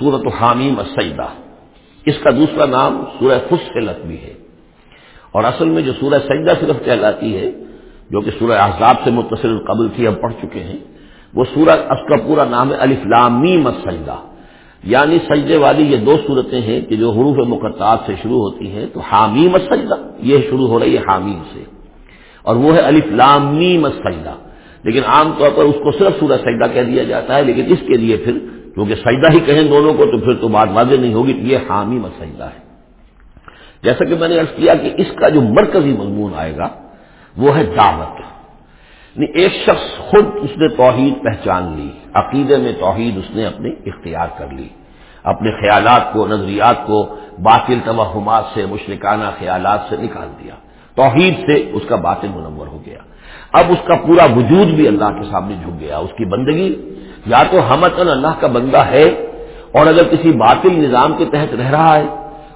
سورت حامیم السیدہ۔ اس کا دوسرا نام سورہ فصلت بھی ہے۔ اور اصل میں جو سورہ سجدہ صرف کہلاتی ہے، جو کہ سورہ احزاب سے متصل قبل تھی ہم پڑھ چکے ہیں، وہ سورہ اس کا پورا نام ہے الفلامی مسجدہ یعنی سجدے والی یہ دو صورتیں ہیں کہ جو حروف مقطعات سے شروع ہوتی ہیں، تو حامیم مسجدہ یہ شروع ہو رہی ہے حامیم سے۔ اور وہ ہے الفلامی مسجدہ لیکن عام طور پر اس کو صرف سورہ سجدہ کہہ دیا جاتا ہے، لیکن اس کے لیے پھر کیونکہ سجدہ ہی کہیں دونوں کو تو پھر تو بات واضح نہیں ہوگی یہ حامی مسجدہ ہے۔ جیسا کہ میں نے عرض کیا کہ اس کا جو مرکزی مضمون آئے گا وہ ہے دعوت۔ یعنی ایک شخص خود اس نے توحید پہچان لی، عقیدے میں توحید اس نے اپنے اختیار کر لی۔ اپنے خیالات کو، نظریات کو باطل توہمات سے، مشرکانہ خیالات سے نکال دیا۔ توحید سے اس کا باطل منور ہو گیا۔ اب اس کا پورا وجود بھی اللہ کے سامنے جھک گیا۔ اس کی بندگی یا تو ہمتن اللہ کا بندہ ہے اور اگر کسی باطل نظام کے تحت رہ رہا ہے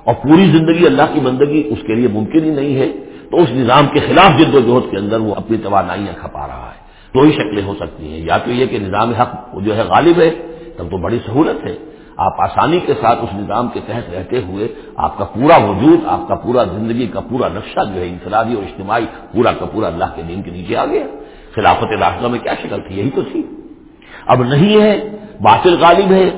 اور پوری زندگی اللہ کی بندگی اس کے لیے ممکن ہی نہیں ہے، تو اس نظام کے خلاف جد و جہد کے اندر وہ اپنی توانائیاں کھپا رہا ہے۔ دو ہی شکلیں ہو سکتی ہیں، یا تو یہ کہ نظام حق جو ہے غالب ہے، تب تو بڑی سہولت ہے۔ آپ آسانی کے ساتھ اس نظام کے تحت رہتے ہوئے آپ کا پورا وجود، آپ کا پورا زندگی کا پورا نقشہ جو ہے انفرادی اور اجتماعی، پورا کا پورا اللہ کے دین کے نیچے آ گیا۔ خلافت راستہ میں کیا شکل تھی؟ یہی تو تھی۔ اب نہیں ہے، باطل غالب ہے،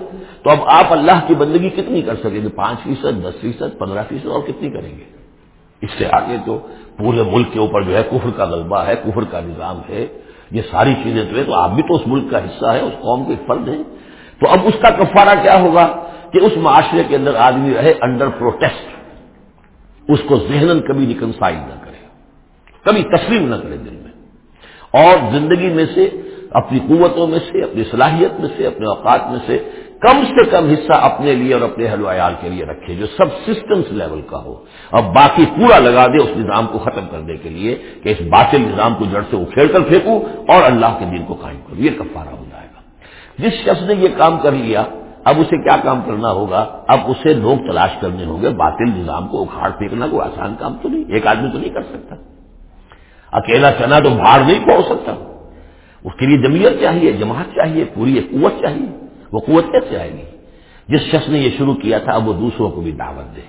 تو اب آپ اللہ کی بندگی کتنی کر سکیں گے؟ پانچ فیصد، دس فیصد، پندرہ فیصد اور کتنی کریں گے؟ اس سے آگے تو پورے ملک کے اوپر جو ہے کفر کا غلبہ ہے، کفر کا نظام ہے، یہ ساری چیزیں تو ہے تو آپ بھی تو اس ملک کا حصہ ہے اس قوم کے فرد ہیں۔ تو اب اس کا کفارہ کیا ہوگا؟ کہ اس معاشرے کے اندر آدمی رہے انڈر پروٹیسٹ اس کو ذہن کبھی ریکنسائل نہ کرے، کبھی تسلیم نہ کرے دل میں۔ اور زندگی میں سے اپنی قوتوں میں سے، اپنی صلاحیت میں سے، اپنے اوقات میں سے کم سے کم حصہ اپنے لیے اور اپنے اہل و عیال کے لیے رکھے، جو سب سسٹمز لیول کا ہو۔ اب باقی پورا لگا دے اس نظام کو ختم کرنے کے لیے کہ اس باطل نظام کو جڑ سے اکھیڑ کر پھینکوں اور اللہ کے دین کو قائم کروں۔ یہ کفارہ ہو جائے گا۔ جس شخص نے یہ کام کر لیا، اب اسے کیا کام کرنا ہوگا؟ اب اسے لوگ تلاش کرنے ہوں گے، باطل نظام کو اکھاڑ پھینکنا کوئی آسان کام تو نہیں، ایک آدمی تو نہیں کر سکتا۔ اکیلا چنا تو باہر نہیں پہنچ سکتا۔ اس کے لیے جمعیت چاہیے، جماعت چاہیے، پوری قوت چاہیے، وہ قوت کیسے آئے گی۔ جس شخص نے یہ شروع کیا تھا، اب وہ دوسروں کو بھی دعوت دے۔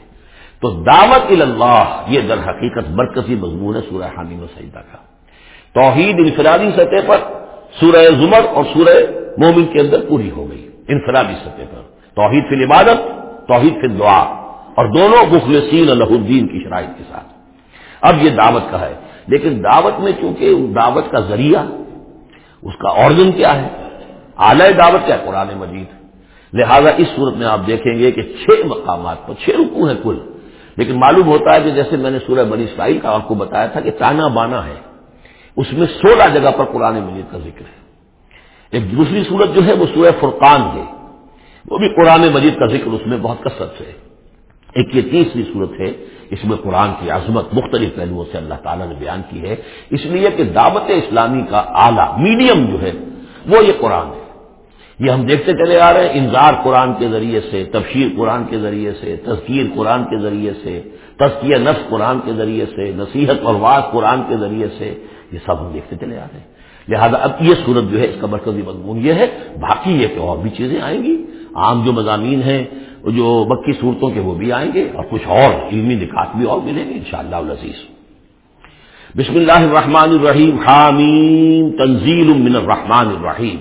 تو دعوت اللہ، یہ در حقیقت مرکزی مضمون ہے سورہ حامیم و سجدہ کا۔ توحید انفرادی سطح پر سورہ زمر اور سورہ مومن کے اندر پوری ہو گئی۔ انفرادی سطح پر۔ توحید فی عبادت توحید فی دعا اور دونوں مخلصین اللہ الدین کی شرائط کے ساتھ۔ اب یہ دعوت کا ہے۔ لیکن دعوت میں چونکہ دعوت کا ذریعہ اس کا آرگن کیا ہے؟ اعلی دعوت کیا قرآن مجید۔ لہذا اس صورت میں آپ دیکھیں گے کہ چھ مقامات پر، چھ رکو ہیں کل۔ لیکن معلوم ہوتا ہے کہ جیسے میں نے سورہ بنی اسرائیل کا آپ کو بتایا تھا کہ تانا بانا ہے۔ اس میں سولہ جگہ پر قرآن مجید کا ذکر ہے۔ ایک دوسری صورت جو ہے وہ سورہ فرقان ہے۔ وہ بھی قرآن مجید کا ذکر اس میں بہت کثرت ہے۔ ایک یہ تیسری صورت ہے، اس میں قرآن کی عظمت مختلف پہلوؤں سے اللہ تعالیٰ نے بیان کی ہے۔ اس لیے کہ دعوت اسلامی کا اعلیٰ میڈیم جو ہے، وہ یہ قرآن ہے۔ یہ ہم دیکھتے چلے آ رہے ہیں، انذار قرآن کے ذریعے سے تفشیر قرآن کے ذریعے سے، تذکیر قرآن کے ذریعے سے تزکیہ نفس قرآن کے ذریعے سے، نصیحت اور واض قرآن کے ذریعے سے، یہ سب ہم دیکھتے چلے آ رہے ہیں۔ لہذا اب یہ صورت جو ہے، اس کا مرکزی مضمون یہ ہے۔ باقی یہ کہ اور بھی چیزیں آئیں گی۔ عام جو مضامین ہیں جو بکی صورتوں کے وہ بھی آئیں گے اور کچھ اور علمی نکات بھی اور ملیں گے ان شاء اللہ عزیز بسم اللہ الرحمن الرحیم. حامیم. تنزیل من الرحمن الرحیم.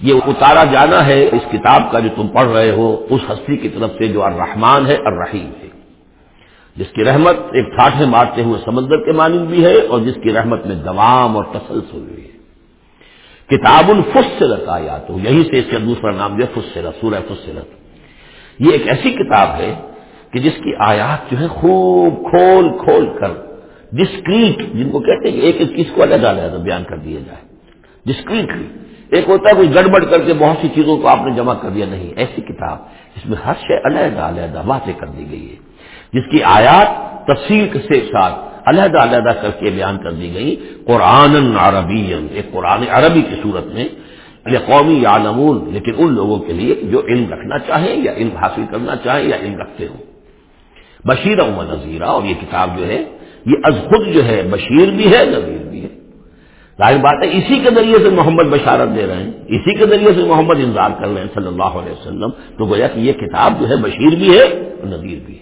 یہ اتارا جانا ہے اس کتاب کا جو تم پڑھ رہے ہو، اس ہستی کی طرف سے جو الرحمان ہے، الرحیم ہے. جس کی رحمت ایک ٹھاٹھے مارتے ہوئے سمندر کے مانند بھی ہے اور جس کی رحمت میں دوام اور تسلسل ہوئی ہے. کتاب الفصلت آیات ہو یہی سے اس کا دوسرا نام جو فصلت، سورہ فصلت۔ یہ ایک ایسی کتاب ہے کہ جس کی آیات جو ہے خوب کھول کھول کر ڈسکریٹ جن کو کہتے ہیں کہ ایک ایک چیز کو الگ الگ بیان کر دیا جائے۔ ڈسکریٹلی ایک ہوتا ہے کوئی گڑبڑ کر کے بہت سی چیزوں کو آپ نے جمع کر دیا، نہیں، ایسی کتاب جس میں ہر شے علیحدہ علیحدہ واضح کر دی گئی ہے۔ جس کی آیات تفصیل سے ساتھ علیحدہ علیحدہ کر کے بیان کر دی گئی۔ قرآن عربی ایک قرآن عربی کی صورت میں یہ قومی یا نمون لیکن ان لوگوں کے لیے جو علم رکھنا چاہیں یا علم حاصل کرنا چاہیں یا علم رکھتے ہوں۔ بشیر و نذیرہ، اور یہ کتاب جو ہے، یہ از خود جو ہے، بشیر بھی ہے، نذیر بھی ہے۔ ظاہر بات ہے، اسی کے ذریعے سے محمد بشارت دے رہے ہیں، اسی کے ذریعے سے محمد انتظار کر رہے ہیں صلی اللہ علیہ وسلم۔ تو گویا کہ یہ کتاب جو ہے، بشیر بھی ہے اور نذیر بھی ہے۔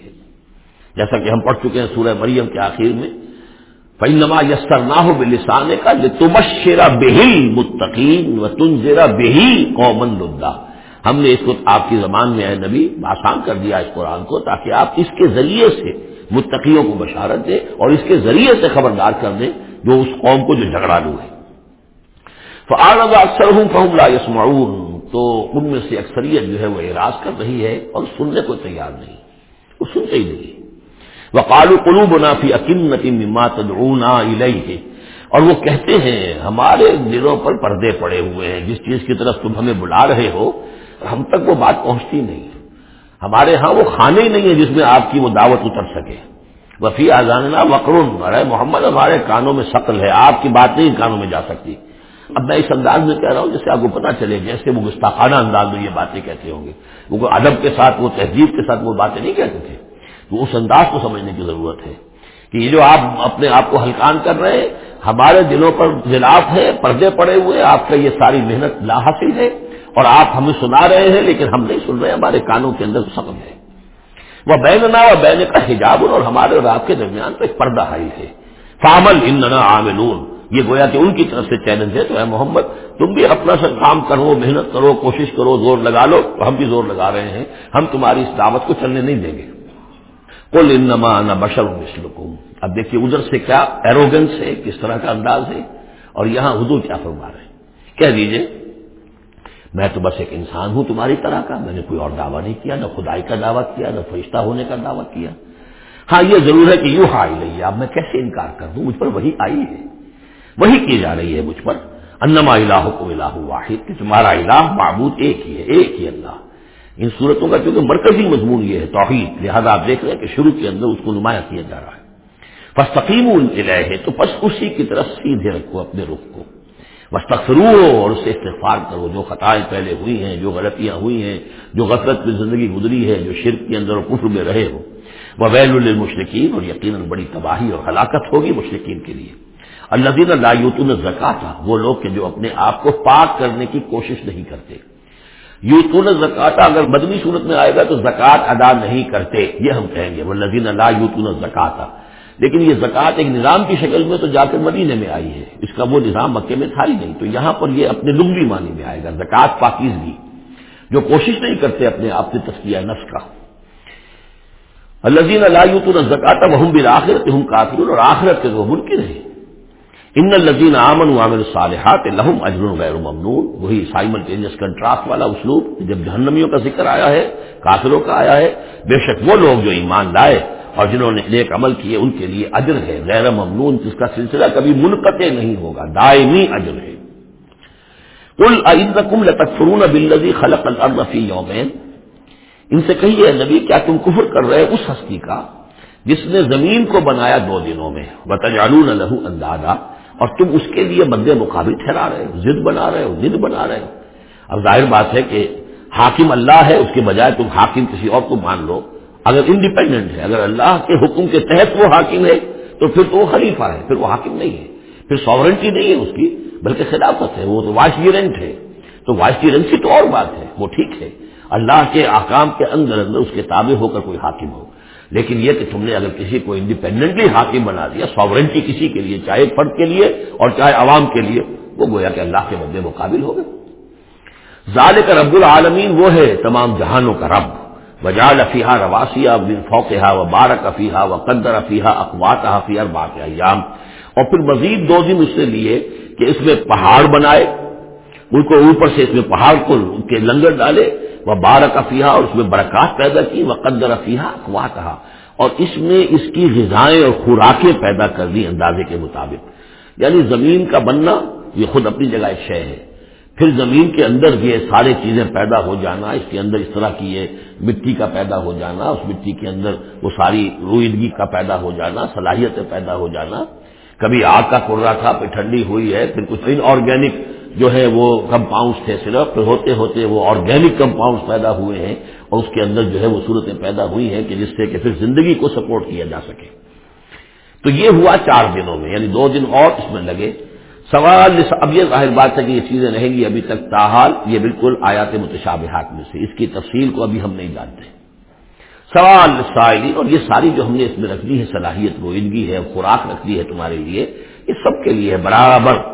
جیسا کہ ہم پڑھ چکے ہیں سورہ مریم کے آخر میں فینما یسر نہ ہو بلسان کا جو تمشیرا بہل متقین و تنزیرا بہی قومن اللہ ہم نے اس کو آپ کی زبان میں، اے نبی آسان کر دیا اس قرآن کو تاکہ آپ اس کے ذریعے سے متقیوں کو بشارت دیں اور اس کے ذریعے سے خبردار کر دیں جو اس قوم کو جو جھگڑا لو ہے۔ فعال اکثر ہوں فہم لا یسمعون تو ان میں سے اکثریت جو ہے وہ اعراض کر رہی ہے اور سننے کو تیار نہیں، وہ سنتے ہی نہیں۔ وہ کالو قلو بنافی مما تدعونا الیہ اور وہ کہتے ہیں، ہمارے دلوں پر پردے پڑے ہوئے ہیں۔ جس چیز کی طرف تم ہمیں بلا رہے ہو، ہم تک وہ بات پہنچتی نہیں۔ ہمارے ہاں وہ کھانے ہی نہیں ہے جس میں آپ کی وہ دعوت اتر سکے۔ وفی آزانہ وقرن ارے محمد، ہمارے کانوں میں شکل ہے۔ آپ کی بات نہیں کانوں میں جا سکتی۔ اب میں اس انداز میں کہہ رہا ہوں جس سے آپ کو پتا چلے، جیسے وہ گستاخانہ انداز میں یہ باتیں کہتے ہوں گے۔ وہ ادب کے ساتھ، وہ تہذیب کے ساتھ وہ باتیں نہیں کہتے تھے۔ تو اس انداز کو سمجھنے کی ضرورت ہے کہ یہ جو آپ اپنے آپ کو ہلکان کر رہے ہیں، ہمارے دلوں پر ضلاف ہے، پردے پڑے ہوئے آپ کا یہ ساری محنت لا حاصل ہے اور آپ ہمیں سنا رہے ہیں، لیکن ہم نہیں سن رہے، ہمارے کانوں کے اندر سبب ہے۔ وہ بین نہ اور بین کا حجاب اور ہمارے اور آپ کے درمیان تو ایک پردہ حائل ہے۔ فامل ان عاملون۔ یہ گویا کہ ان کی طرف سے چیلنج ہے تو اے محمد، تم بھی اپنا سا کام کرو، محنت کرو، کوشش کرو، زور لگا لو تو ہم بھی زور لگا رہے ہیں۔ ہم تمہاری اس دعوت کو چلنے نہیں دیں گے۔ کل انما انا بشر مسلکم اب دیکھیے ادھر سے کیا ایروگنس ہے، کس طرح کا انداز ہے، اور یہاں حضور کیا فرما رہے ہیں؟ کہہ دیجیے میں تو بس ایک انسان ہوں تمہاری طرح کا، میں نے کوئی اور دعویٰ نہیں کیا، نہ خدائی کا دعویٰ کیا، نہ فرشتہ ہونے کا دعویٰ کیا۔ ہاں یہ ضرور ہے کہ یوں ہائی رہی ہے اب میں کیسے انکار کر دوں؟ مجھ پر وہی آئی ہے۔ وہی کی جا رہی ہے مجھ پر۔ انما الہ کو الہ واحد، کہ تمہارا الہ معبود ایک ہی ہے، ایک ہی اللہ۔ ان صورتوں کا چونکہ مرکزی مضمون یہ ہے، توحید۔ لہذا آپ دیکھ رہے ہیں کہ شروع کے اندر اس کو نمایاں کیا جا رہا ہے۔ بس تقیم ان کے ہے تو بس اسی کی طرف سیدھے رکھو اپنے رخ کو۔ بس تخرو اور اسے استغفار کرو۔ جو خطائیں پہلے ہوئی ہیں، جو غلطیاں ہوئی ہیں، جو غفلت میں زندگی گزری ہے، جو شرک کے اندر اور کفر میں رہے ہو۔ وہ ویل المشرقین اور یقیناً بڑی تباہی اور ہلاکت ہوگی مشرقین کے لیے۔ اللہ دین اللہ یوتون زکا تھا وہ لوگ کہ جو اپنے آپ کو پاک کرنے کی کوشش نہیں کرتے۔ یوتون زکاتا اگر مدنی صورت میں آئے گا تو زکوٰۃ ادا نہیں کرتے، یہ ہم کہیں گے وہ لذین اللہ یوتون زکاتا لیکن یہ زکوٰۃ ایک نظام کی شکل میں تو جا کر مدینے میں آئی ہے، اس کا وہ نظام مکے میں تھا ہی نہیں، تو یہاں پر یہ اپنے لنگی معنی میں آئے گا زکوٰۃ پاکیزگی، جو کوشش نہیں کرتے اپنے آپ سے تسکیہ نفس کا۔ الزین اللہ یوتون زکاتا وہ بھی آخرت ہوں کافر اور آخرت کے وہ ممکن ہے ان الزین امن عامر صالحات لہم اجر غیر ممنون۔ وہی سائملٹینیس کنٹراسٹ والا اسلوب جب جہنمیوں کا ذکر آیا ہے، کافروں کا آیا ہے، بے شک وہ لوگ جو ایمان لائے اور جنہوں نے نیک عمل کیے، ان کے لیے اجر ہے۔ غیر ممنون، جس کا سلسلہ کبھی منقطع نہیں ہوگا، دائمی اجر ہے۔ کل کم لتکفرون بلزی خلق الرفی یومین۔ ان سے کہیے نبی، کیا تم کفر کر رہے اس ہستی کا جس نے زمین کو بنایا دو دنوں میں؟ بتجالون لہو اندازہ اور تم اس کے لیے مد مقابل ٹھہرا رہے ہو، ضد بنا رہے ہو، ضد بنا رہے ہو۔ اب ظاہر بات ہے کہ حاکم اللہ ہے، اس کے بجائے تم حاکم کسی اور کو مان لو۔ اگر انڈیپینڈنٹ ہے، اگر اللہ کے حکم کے تحت وہ حاکم ہے، تو پھر تو وہ خلیفہ ہے، پھر وہ حاکم نہیں ہے۔ پھر ساورنٹی نہیں ہے اس کی، بلکہ خلافت ہے، وہ تو وائس ہے۔ تو وائس تو اور بات ہے، وہ ٹھیک ہے۔ اللہ کے آکام کے اندر اندر اس کے تابع ہو کر کوئی حاکم ہو۔ لیکن یہ کہ تم نے اگر کسی کو انڈیپینڈنٹلی حاکم بنا دیا ساورنٹی کسی کے لیے، چاہے فرد کے لیے اور چاہے عوام کے لیے، وہ گویا کہ اللہ کے مدے مقابل ہو گئے۔ ظال کا رب العالمین وہ ہے تمام جہانوں کا رب۔ وجال افیحا رواسیہ بن فوقہ و بارک افیحا و قدر افیحا اقوات حفیع اربات ایام۔ اور پھر مزید دو دن اس سے لیے کہ اس میں پہاڑ بنائے، ان کو اوپر سے اس میں پہاڑ کو کے لنگر ڈالے وہ بارک افیحا اور اس میں برکات پیدا کی وہ قدر افیحا اقوات اور اس میں اس کی غذائیں اور خوراکیں پیدا کر دی اندازے کے مطابق۔ یعنی زمین کا بننا، یہ خود اپنی جگہ ایک شے ہے۔ پھر زمین کے اندر یہ سارے چیزیں پیدا ہو جانا، اس کے اندر اس طرح کی یہ مٹی کا پیدا ہو جانا، اس مٹی کے اندر وہ ساری روئدگی کا پیدا ہو جانا، صلاحیتیں پیدا ہو جانا۔ کبھی آگ کا کرا تھا، پھر ٹھنڈی ہوئی ہے، پھر کچھ ان آرگینک جو ہے وہ کمپاؤنڈس تھے صرف پھر ہوتے ہوتے وہ آرگینک کمپاؤنڈس پیدا ہوئے ہیں اور اس کے اندر جو ہے وہ صورتیں پیدا ہوئی ہیں کہ جس سے کہ پھر زندگی کو سپورٹ کیا جا سکے۔ تو یہ ہوا چار دنوں میں یعنی دو دن اور اس میں لگے۔ سوال اب یہ ظاہر بات ہے کہ یہ چیزیں رہیں گی ابھی تک تاحال، یہ بالکل آیات متشابہات میں سے، اس کی تفصیل کو ابھی ہم نہیں جانتے۔ سوال سائلی، اور یہ ساری جو ہم نے اس میں رکھ دی ہے صلاحیت روئندگی ہے، خوراک رکھ دی ہے تمہارے لیے، یہ سب کے لیے ہے، برابر۔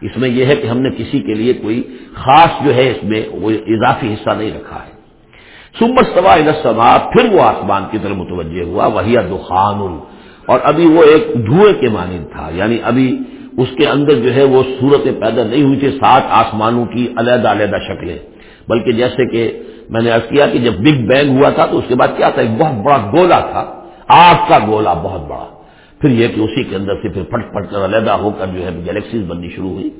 اس میں یہ ہے کہ ہم نے کسی کے لیے کوئی خاص جو ہے اس میں وہ اضافی حصہ نہیں رکھا ہے۔ سمر سوا سما پھر وہ آسمان کی طرف متوجہ ہوا وہی دخان۔ اور ابھی وہ ایک دھوئے کے مانند تھا یعنی ابھی اس کے اندر جو ہے وہ صورتیں پیدا نہیں ہوئی تھی سات آسمانوں کی علیحدہ علیحدہ شکلیں۔ بلکہ جیسے کہ میں نے ارض کیا کہ جب بگ بینگ ہوا تھا تو اس کے بعد کیا تھا؟ ایک بہت بڑا گولا تھا، آگ کا گولا بہت بڑا۔ پھر یہ کہ اسی کے اندر سے پھر پھٹ پھٹ کر علیحدہ ہو کر جو ہے گلیکسیز بننی شروع ہوئی۔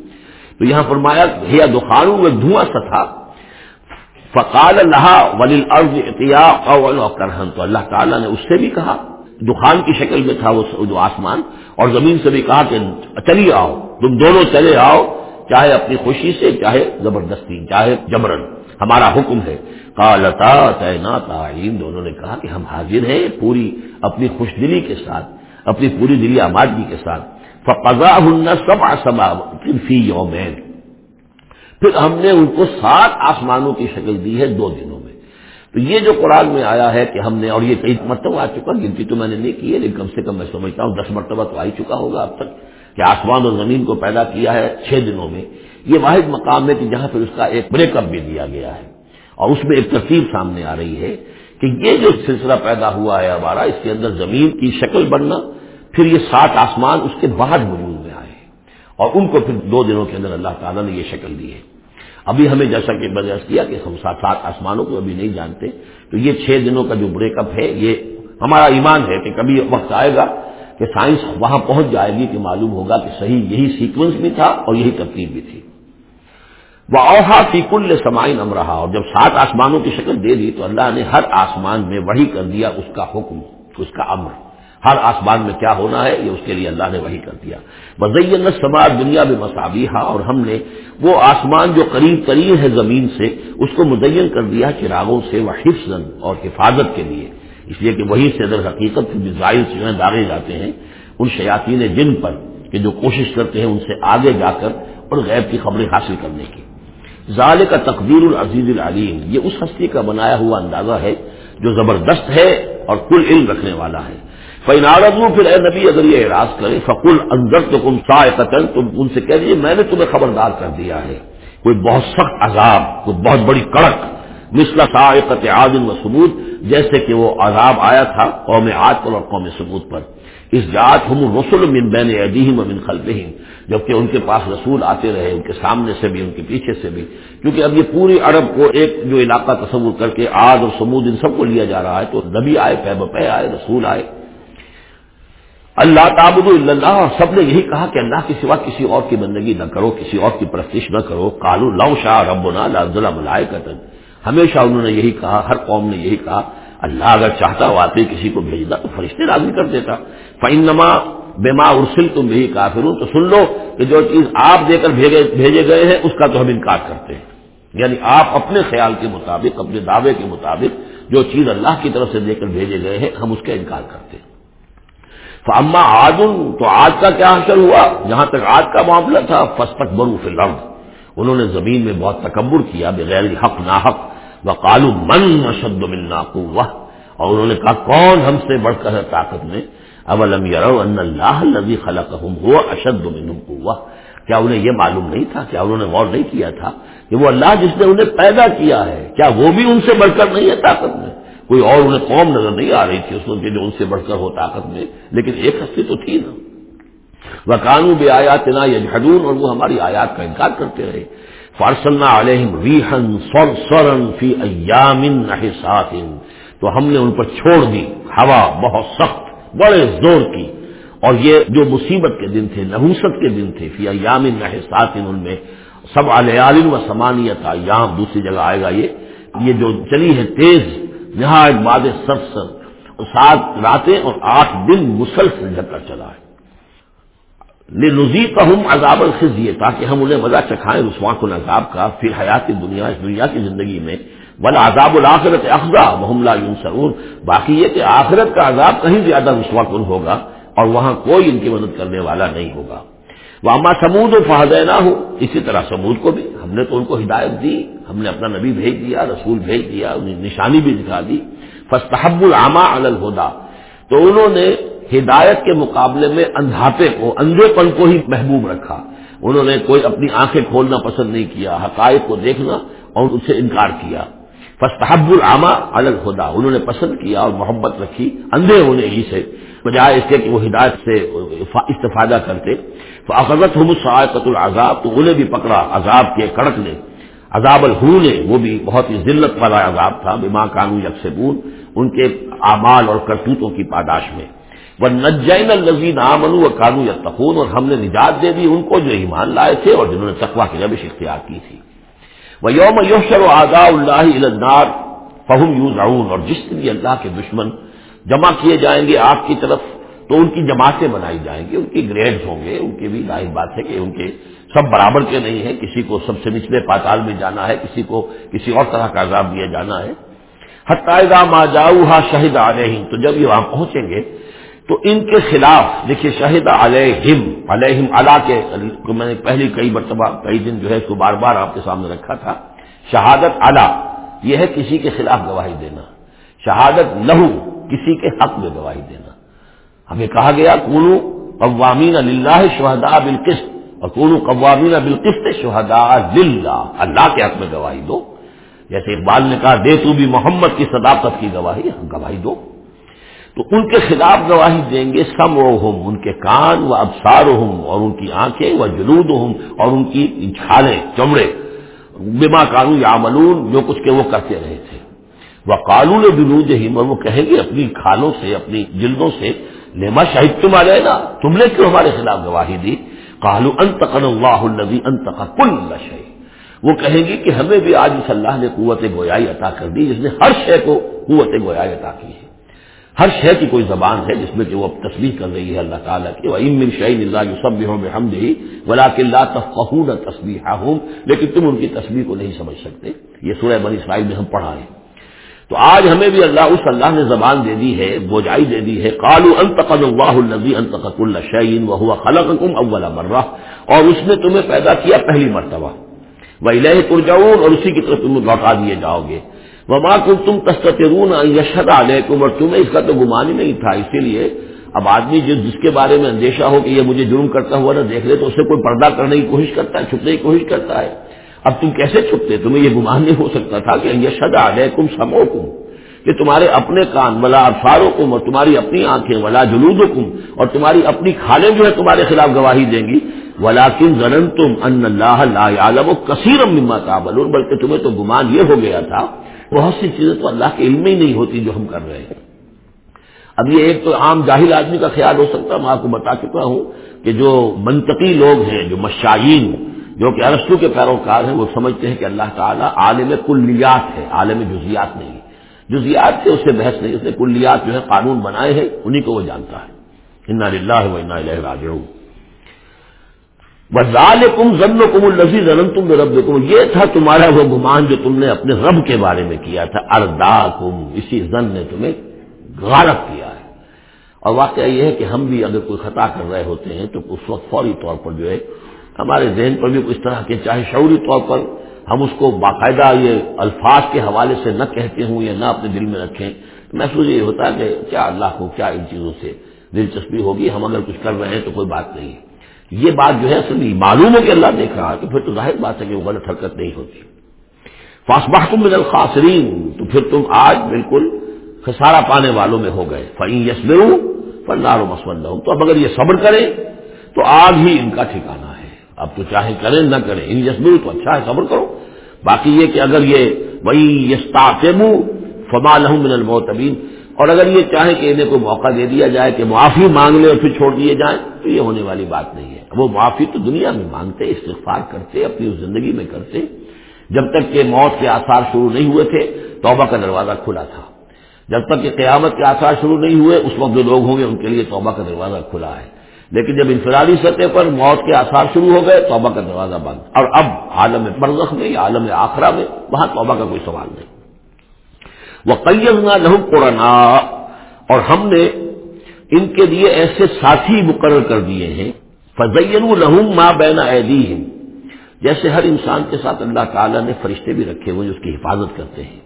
تو یہاں فرمایا بھیا دخانوں میں دھواں سا تھا۔ فقال اللہ ولی اور کرہن۔ تو اللہ تعالیٰ نے اس سے بھی کہا دخان کی شکل میں تھا وہ جو آسمان، اور زمین سے بھی کہا کہ چلی آؤ، تم دونوں چلے آؤ، چاہے اپنی خوشی سے، چاہے زبردستی، چاہے جبرن۔ ہمارا حکم ہے۔ کالتا تعینات دونوں نے کہا کہ ہم حاضر ہیں پوری اپنی خوش دلی کے ساتھ۔ اپنی پوری دلی آبادگی کے ساتھ۔ فضا ہن سب آسما فی یومین پھر ہم نے ان کو سات آسمانوں کی شکل دی ہے دو دنوں میں۔ تو یہ جو قرآن میں آیا ہے کہ ہم نے اور یہ کئی مرتبہ آ چکا گنتی تو میں نے نہیں کی ہے، لیکن کم سے کم میں سمجھتا ہوں، دس مرتبہ تو آ ہی چکا ہوگا اب تک کہ آسمان اور زمین کو پیدا کیا ہے چھ دنوں میں۔ یہ واحد مقام ہے کہ جہاں پھر اس کا ایک بریک اپ بھی دیا گیا ہے۔ اور اس میں ایک ترتیب سامنے آ رہی ہے۔ کہ یہ جو سلسلہ پیدا ہوا ہے ہمارا، اس کے اندر زمین کی شکل بننا، پھر یہ سات آسمان اس کے بعد وجود میں آئے۔ اور ان کو پھر دو دنوں کے اندر اللہ تعالیٰ نے یہ شکل دی ہے۔ ابھی ہمیں جیسا کہ بجس کیا کہ ہم سات سات آسمانوں کو ابھی نہیں جانتے، تو یہ چھ دنوں کا جو بریک اپ ہے، یہ ہمارا ایمان ہے کہ کبھی وقت آئے گا کہ سائنس وہاں پہنچ جائے گی کہ معلوم ہوگا کہ صحیح یہی سیکوینس بھی تھا اور یہی ترتیب بھی تھی۔ وہ اوہا فی کل سمائن ام رہا اور جب سات آسمانوں کی شکل دے دی تو اللہ نے ہر آسمان میں وہی کر دیا اس کا حکم، اس کا امر۔ ہر آسمان میں کیا ہونا ہے، یہ اس کے لیے اللہ نے وہی کر دیا۔ بزین سماج دنیا میں مساویہ اور ہم نے وہ آسمان جو قریب ترین ہے زمین سے، اس کو مدین کر دیا چراغوں سے وہ حفظ اور حفاظت کے لیے۔ اس لیے کہ وہی سے اگر حقیقت کی میزائل سے داغے جاتے ہیں۔ ان شیاطین جن پر کہ جو کوشش کرتے ہیں ان سے آگے جا کر اور غیر کی خبریں حاصل کرنے کی۔ ظال کا تقدیر العزیز العلیم۔ یہ اس ہستی کا بنایا ہوا اندازہ ہے جو زبردست ہے اور کل علم رکھنے والا ہے۔ فینارت پھر اے نبی اگر یہ اعراض کرے فقل اندر تو کم سا قتل تم ان سے کہہ دیجیے میں نے تمہیں خبردار کر دیا ہے۔ کوئی بہت سخت عذاب، کوئی بہت بڑی کڑک مثلا سا عادن و ثبوت، جیسے کہ وہ عذاب آیا تھا قوم عاد پر اور قوم ثبوت پر۔ اس جات ہم رسول من بین ادیم و من خلفہم جبکہ ان کے پاس رسول آتے رہے، ان کے سامنے سے بھی، ان کے پیچھے سے بھی۔ کیونکہ اب یہ پوری عرب کو ایک جو علاقہ تصور کر کے آد اور سمود ان سب کو لیا جا رہا ہے، تو نبی آئے پہ بپے آئے، رسول آئے۔ اللہ تعبد اللہ سب نے یہی کہا کہ اللہ کے سوا کسی اور کی بندگی نہ کرو، کسی اور کی پرستش نہ کرو۔ کالو لو شاہ رب نا ملائے قتل ہمیشہ انہوں نے یہی کہا، ہر قوم نے یہی کہا، اللہ اگر چاہتا ہو آتے کسی کو بھیجنا تو فرشتے راضی کر دیتا۔ فائن نما بے ماں ارسل تم بھی کافر تو سن لو کہ جو چیز آپ دے کر بھیجے گئے ہیں، اس کا تو ہم انکار کرتے ہیں۔ یعنی آپ اپنے خیال کے مطابق، اپنے دعوے کے مطابق جو چیز اللہ کی طرف سے دے کر بھیجے گئے ہیں، ہم اس کا انکار کرتے ہیں۔ اما آدن تو آج کا کیا حاصل ہوا؟ جہاں تک آج کا معاملہ تھا فسپت برو فی الارض انہوں نے زمین میں بہت تکبر کیا، بغیر حق نا حق و کالو من مشد ملنا اور انہوں نے کہا، کون ہم سے بڑھ کر ہے طاقت میں؟ اولم یرو ان اللہ الذي خلقهم هو اشد منهم قوه کیا انہیں یہ معلوم نہیں تھا؟ کیا انہوں نے غور نہیں کیا تھا کہ وہ اللہ جس نے انہیں پیدا کیا ہے، کیا وہ بھی ان سے بڑھ کر نہیں ہے طاقت میں؟ کوئی اور انہیں قوم نظر نہیں آ رہی تھی اس میں جو ان سے بڑھ کر ہو طاقت میں، لیکن ایک ہستی تو تھی نا۔ وہ قانون بے آیات نا یجحدون اور وہ ہماری آیات کا انکار کرتے رہے۔ فارسلنا علیہم ریحن سر سرن فی ایام نحسات تو ہم نے ان پر چھوڑ دی، ہوا بہت سخت بڑے زور کی اور یہ جو مصیبت کے دن تھے، نحوست کے دن تھے، فی ایام نحسات ان میں، سب علیہ و سمانیت ایام، دوسری جگہ آئے گا یہ یہ جو چلی ہے تیز، نہایت باد سر سر سات راتیں اور آٹھ دن مسلسل جھک کر چلا ہے۔ نزی کا ہم عذاب الخزیے تاکہ ہم انہیں مزہ چکھائیں رسوا کن عذاب کا پھر حیات دنیا، اس دنیا کی زندگی میں۔ بل عذاب الآخرت افزا محملہ یون سرور باقی یہ کہ آخرت کا عذاب کہیں زیادہ رسوا کن ہوگا اور وہاں کوئی ان کی مدد کرنے والا نہیں ہوگا۔ وہ اما سمود و فہدینا ہو اسی طرح سمود کو بھی ہم نے تو ان کو ہدایت دی، ہم نے اپنا نبی بھیج دیا، رسول بھیج دیا انہیں نشانی بھی دکھا دی۔ فستحب العما الدا تو انہوں نے ہدایت کے مقابلے میں اندھاپے کو اندھے پن کو ہی محبوب رکھا۔ انہوں نے کوئی اپنی آنکھیں کھولنا پسند نہیں کیا، حقائق کو دیکھنا اور اس سے انکار کیا۔ فستحب العما الدا انہوں نے پسند کیا اور محبت رکھی، اندھے ہونے ہی سے۔ بجائے اس کے کہ وہ ہدایت سے استفادہ کرتے۔ تو اقرت ہم سعقت العذاب، تو انہیں بھی پکڑا عذاب کے کڑک نے۔ عذاب الحو نے، وہ بھی بہت ہی ذلت والا عذاب تھا۔ بیما قانو یکسبون ان کے اعمال اور کرتوتوں کی پاداش میں۔ وہ نجین الزین آمن و قانو یا اور ہم نے نجات دے دی ان کو جو ایمان لائے تھے اور جنہوں نے تقوا کی روش اختیار کی تھی۔ وہ یوم یوشر و آدا اللہ النار فہم یوز اور جس دن اللہ کے دشمن جمع کیے جائیں گے آپ کی طرف، تو ان کی جماعتیں بنائی جائیں گی، ان کی گریڈز ہوں گے، ان کی بھی ظاہر بات ہے کہ ان کے سب برابر کے نہیں ہیں، کسی کو سب سے نچلے پاتال میں جانا ہے، کسی کو کسی اور طرح کا عذاب دیا جانا ہے۔ حتائدہ ما جاؤ ہا شہید علیہم، تو جب یہ وہاں پہنچیں گے تو ان کے خلاف، دیکھیے شہید علیہم علیہم اللہ کے میں نے پہلی کئی مرتبہ، کئی دن جو ہے، اس کو بار بار آپ کے سامنے رکھا تھا۔ شہادت اعلی یہ ہے کسی کے خلاف گواہی دینا۔ شہادت لہو، کسی کے حق میں گواہی دینا۔ ہمیں کہا گیا، کونو قوامین اللہ شہدا بالقسط، اور کونو قوامین بالقسط شہدا للہ۔ اللہ کے حق میں گواہی دو۔ جیسے اقبال نے کہا، دے تو بھی محمد کی صداقت کی گواہی گواہی دو۔ تو ان کے خلاف گواہی دیں گے سم ان کے کان و ابسار اور ان کی آنکھیں و جلود اور ان کی چھالیں چمڑے۔ بما کانو یا ملون جو کچھ کے وہ کرتے رہے تھے۔ وہ قانون جلود ہی اور وہ کہیں گے، اپنی کھالوں سے، اپنی جلدوں سے لیما شاہد تم آ جائے نا تم نے کیوں ہمارے خلاف گواہی دی؟ کالو انتقن اللہ النبی انتقا کل شہ وہ کہیں گی کہ ہمیں بھی آج اس اللہ نے قوت گویائی عطا کر دی، جس نے ہر شے کو قوت گویائی عطا کی ہے۔ ہر شے کی کوئی زبان ہے جس میں کہ وہ تصویر کر رہی ہے اللہ تعالیٰ کی وہ امن شعین اللہ سب میں ہم دے ولا کہ اللہ تفہون تصویر ہوں لیکن تم ان کی تصویر کو نہیں سمجھ سکتے۔ یہ سورہ بنی اسرائیل میں ہم پڑھا رہے ہیں۔ تو آج ہمیں بھی اللہ، اس اللہ نے زبان دے دی ہے بوجائی دے دی ہے۔ کالو انتقد اللہ النبی انتقت اللہ شعین وہ ہوا خلق اول مرہ اور اس نے تمہیں پیدا کیا پہلی مرتبہ۔ وہ الہ اور اسی کی طرف تم لوٹا دیے جاؤ گے۔ وہ ماں کو تم تسترون یشد علیکم، اور تمہیں اس کا تو گمان ہی نہیں تھا۔ اسی لیے اب آدمی جس جس کے بارے میں اندیشہ ہو کہ یہ مجھے جرم کرتا ہوا نہ دیکھ لے، تو اسے کوئی پردہ کرنے کی کوشش کرتا ہے، چھپنے کی کوشش کرتا ہے۔ اب تم کیسے چھپتے؟ تمہیں یہ گمان نہیں ہو سکتا تھا کہ یہ شد آ گئے تم سمو کہ تمہارے اپنے کان ولا افساروں کم اور تمہاری اپنی آنکھیں ولا جلود کم اور تمہاری اپنی کھالیں جو ہے تمہارے خلاف گواہی دیں گی۔ ولا کن زن تم ان اللہ عالم و کثیرم مما تعبل بلکہ تمہیں تو گمان یہ ہو گیا تھا بہت سی چیزیں تو اللہ کے علم ہی نہیں ہوتی جو ہم کر رہے ہیں۔ اب یہ ایک تو عام جاہل آدمی کا خیال ہو سکتا ہے، میں آپ کو بتا چکا ہوں کہ جو منطقی لوگ ہیں، جو مشائین جو کہ ارسطو کے پیروکار ہیں، وہ سمجھتے ہیں کہ اللہ تعالیٰ عالم کلیات ہے، عالم جزیات نہیں جزیات سے اس سے بحث نہیں، اس نے کلیات جو ہے قانون بنائے ہیں انہیں کو وہ جانتا ہے۔ اللہ و انا راج وزال کم ضم کم الزی زن تم رب یہ تھا تمہارا وہ گمان جو تم نے اپنے رب کے بارے میں کیا تھا۔ اردا کم اسی زن نے تمہیں غارت کیا ہے۔ اور واقعہ یہ ہے کہ ہم بھی اگر کوئی خطا کر رہے ہوتے ہیں تو اس وقت فوری طور پر جو ہے ہمارے ذہن پر بھی اس طرح کے چاہے شعوری طور پر ہم اس کو باقاعدہ یہ الفاظ کے حوالے سے نہ کہتے ہوں یا نہ اپنے دل میں رکھیں۔ محسوس یہ ہوتا ہے کہ کیا اللہ کو کیا ان چیزوں سے دلچسپی ہوگی۔ ہم اگر کچھ کر رہے ہیں تو کوئی بات نہیں۔ ہے یہ بات جو ہے اصل معلوم ہے کہ اللہ دیکھ رہا ہے، تو پھر تو ظاہر بات ہے کہ وہ غلط حرکت نہیں ہوتی۔ فاسبہ تم من الخاصرین تو پھر تم آج بالکل خسارہ پانے والوں میں ہو گئے۔ فعین یس فنار و مسمن تو اب اگر یہ صبر کریں، تو آج ہی ان کا ٹھکانا ہے۔ اب تو چاہے کریں نہ کریں، ان یسمر تو اچھا ہے، صبر کرو۔ باقی یہ کہ اگر یہ وہی یستا فما لہم من المعتبین اور اگر یہ چاہے کہ انہیں کوئی موقع دے دیا جائے کہ معافی مانگ لے اور پھر چھوڑ دیے جائیں، تو یہ ہونے والی بات نہیں ہے۔ وہ معافی تو دنیا میں مانگتے، استغفار کرتے، اپنی زندگی میں کرتے۔ جب تک کہ موت کے آثار شروع نہیں ہوئے تھے، توبہ کا دروازہ کھلا تھا۔ جب تک کہ قیامت کے آثار شروع نہیں ہوئے، اس وقت جو لوگ ہوں گے، ان کے لیے توبہ کا دروازہ کھلا ہے۔ لیکن جب انفرادی سطح پر موت کے آثار شروع ہو گئے، توبہ کا دروازہ بند۔ اور اب عالم برزخ میں یا عالم آخرا میں، وہاں توبہ کا کوئی سوال نہیں۔ وہ قیمنا لہو قرآن اور ہم نے ان کے لیے ایسے ساتھی مقرر کر دیے ہیں فضین الحم ماں بینا ایدیم جیسے ہر انسان کے ساتھ اللہ تعالیٰ نے فرشتے بھی رکھے ہوئے اس کی حفاظت کرتے ہیں۔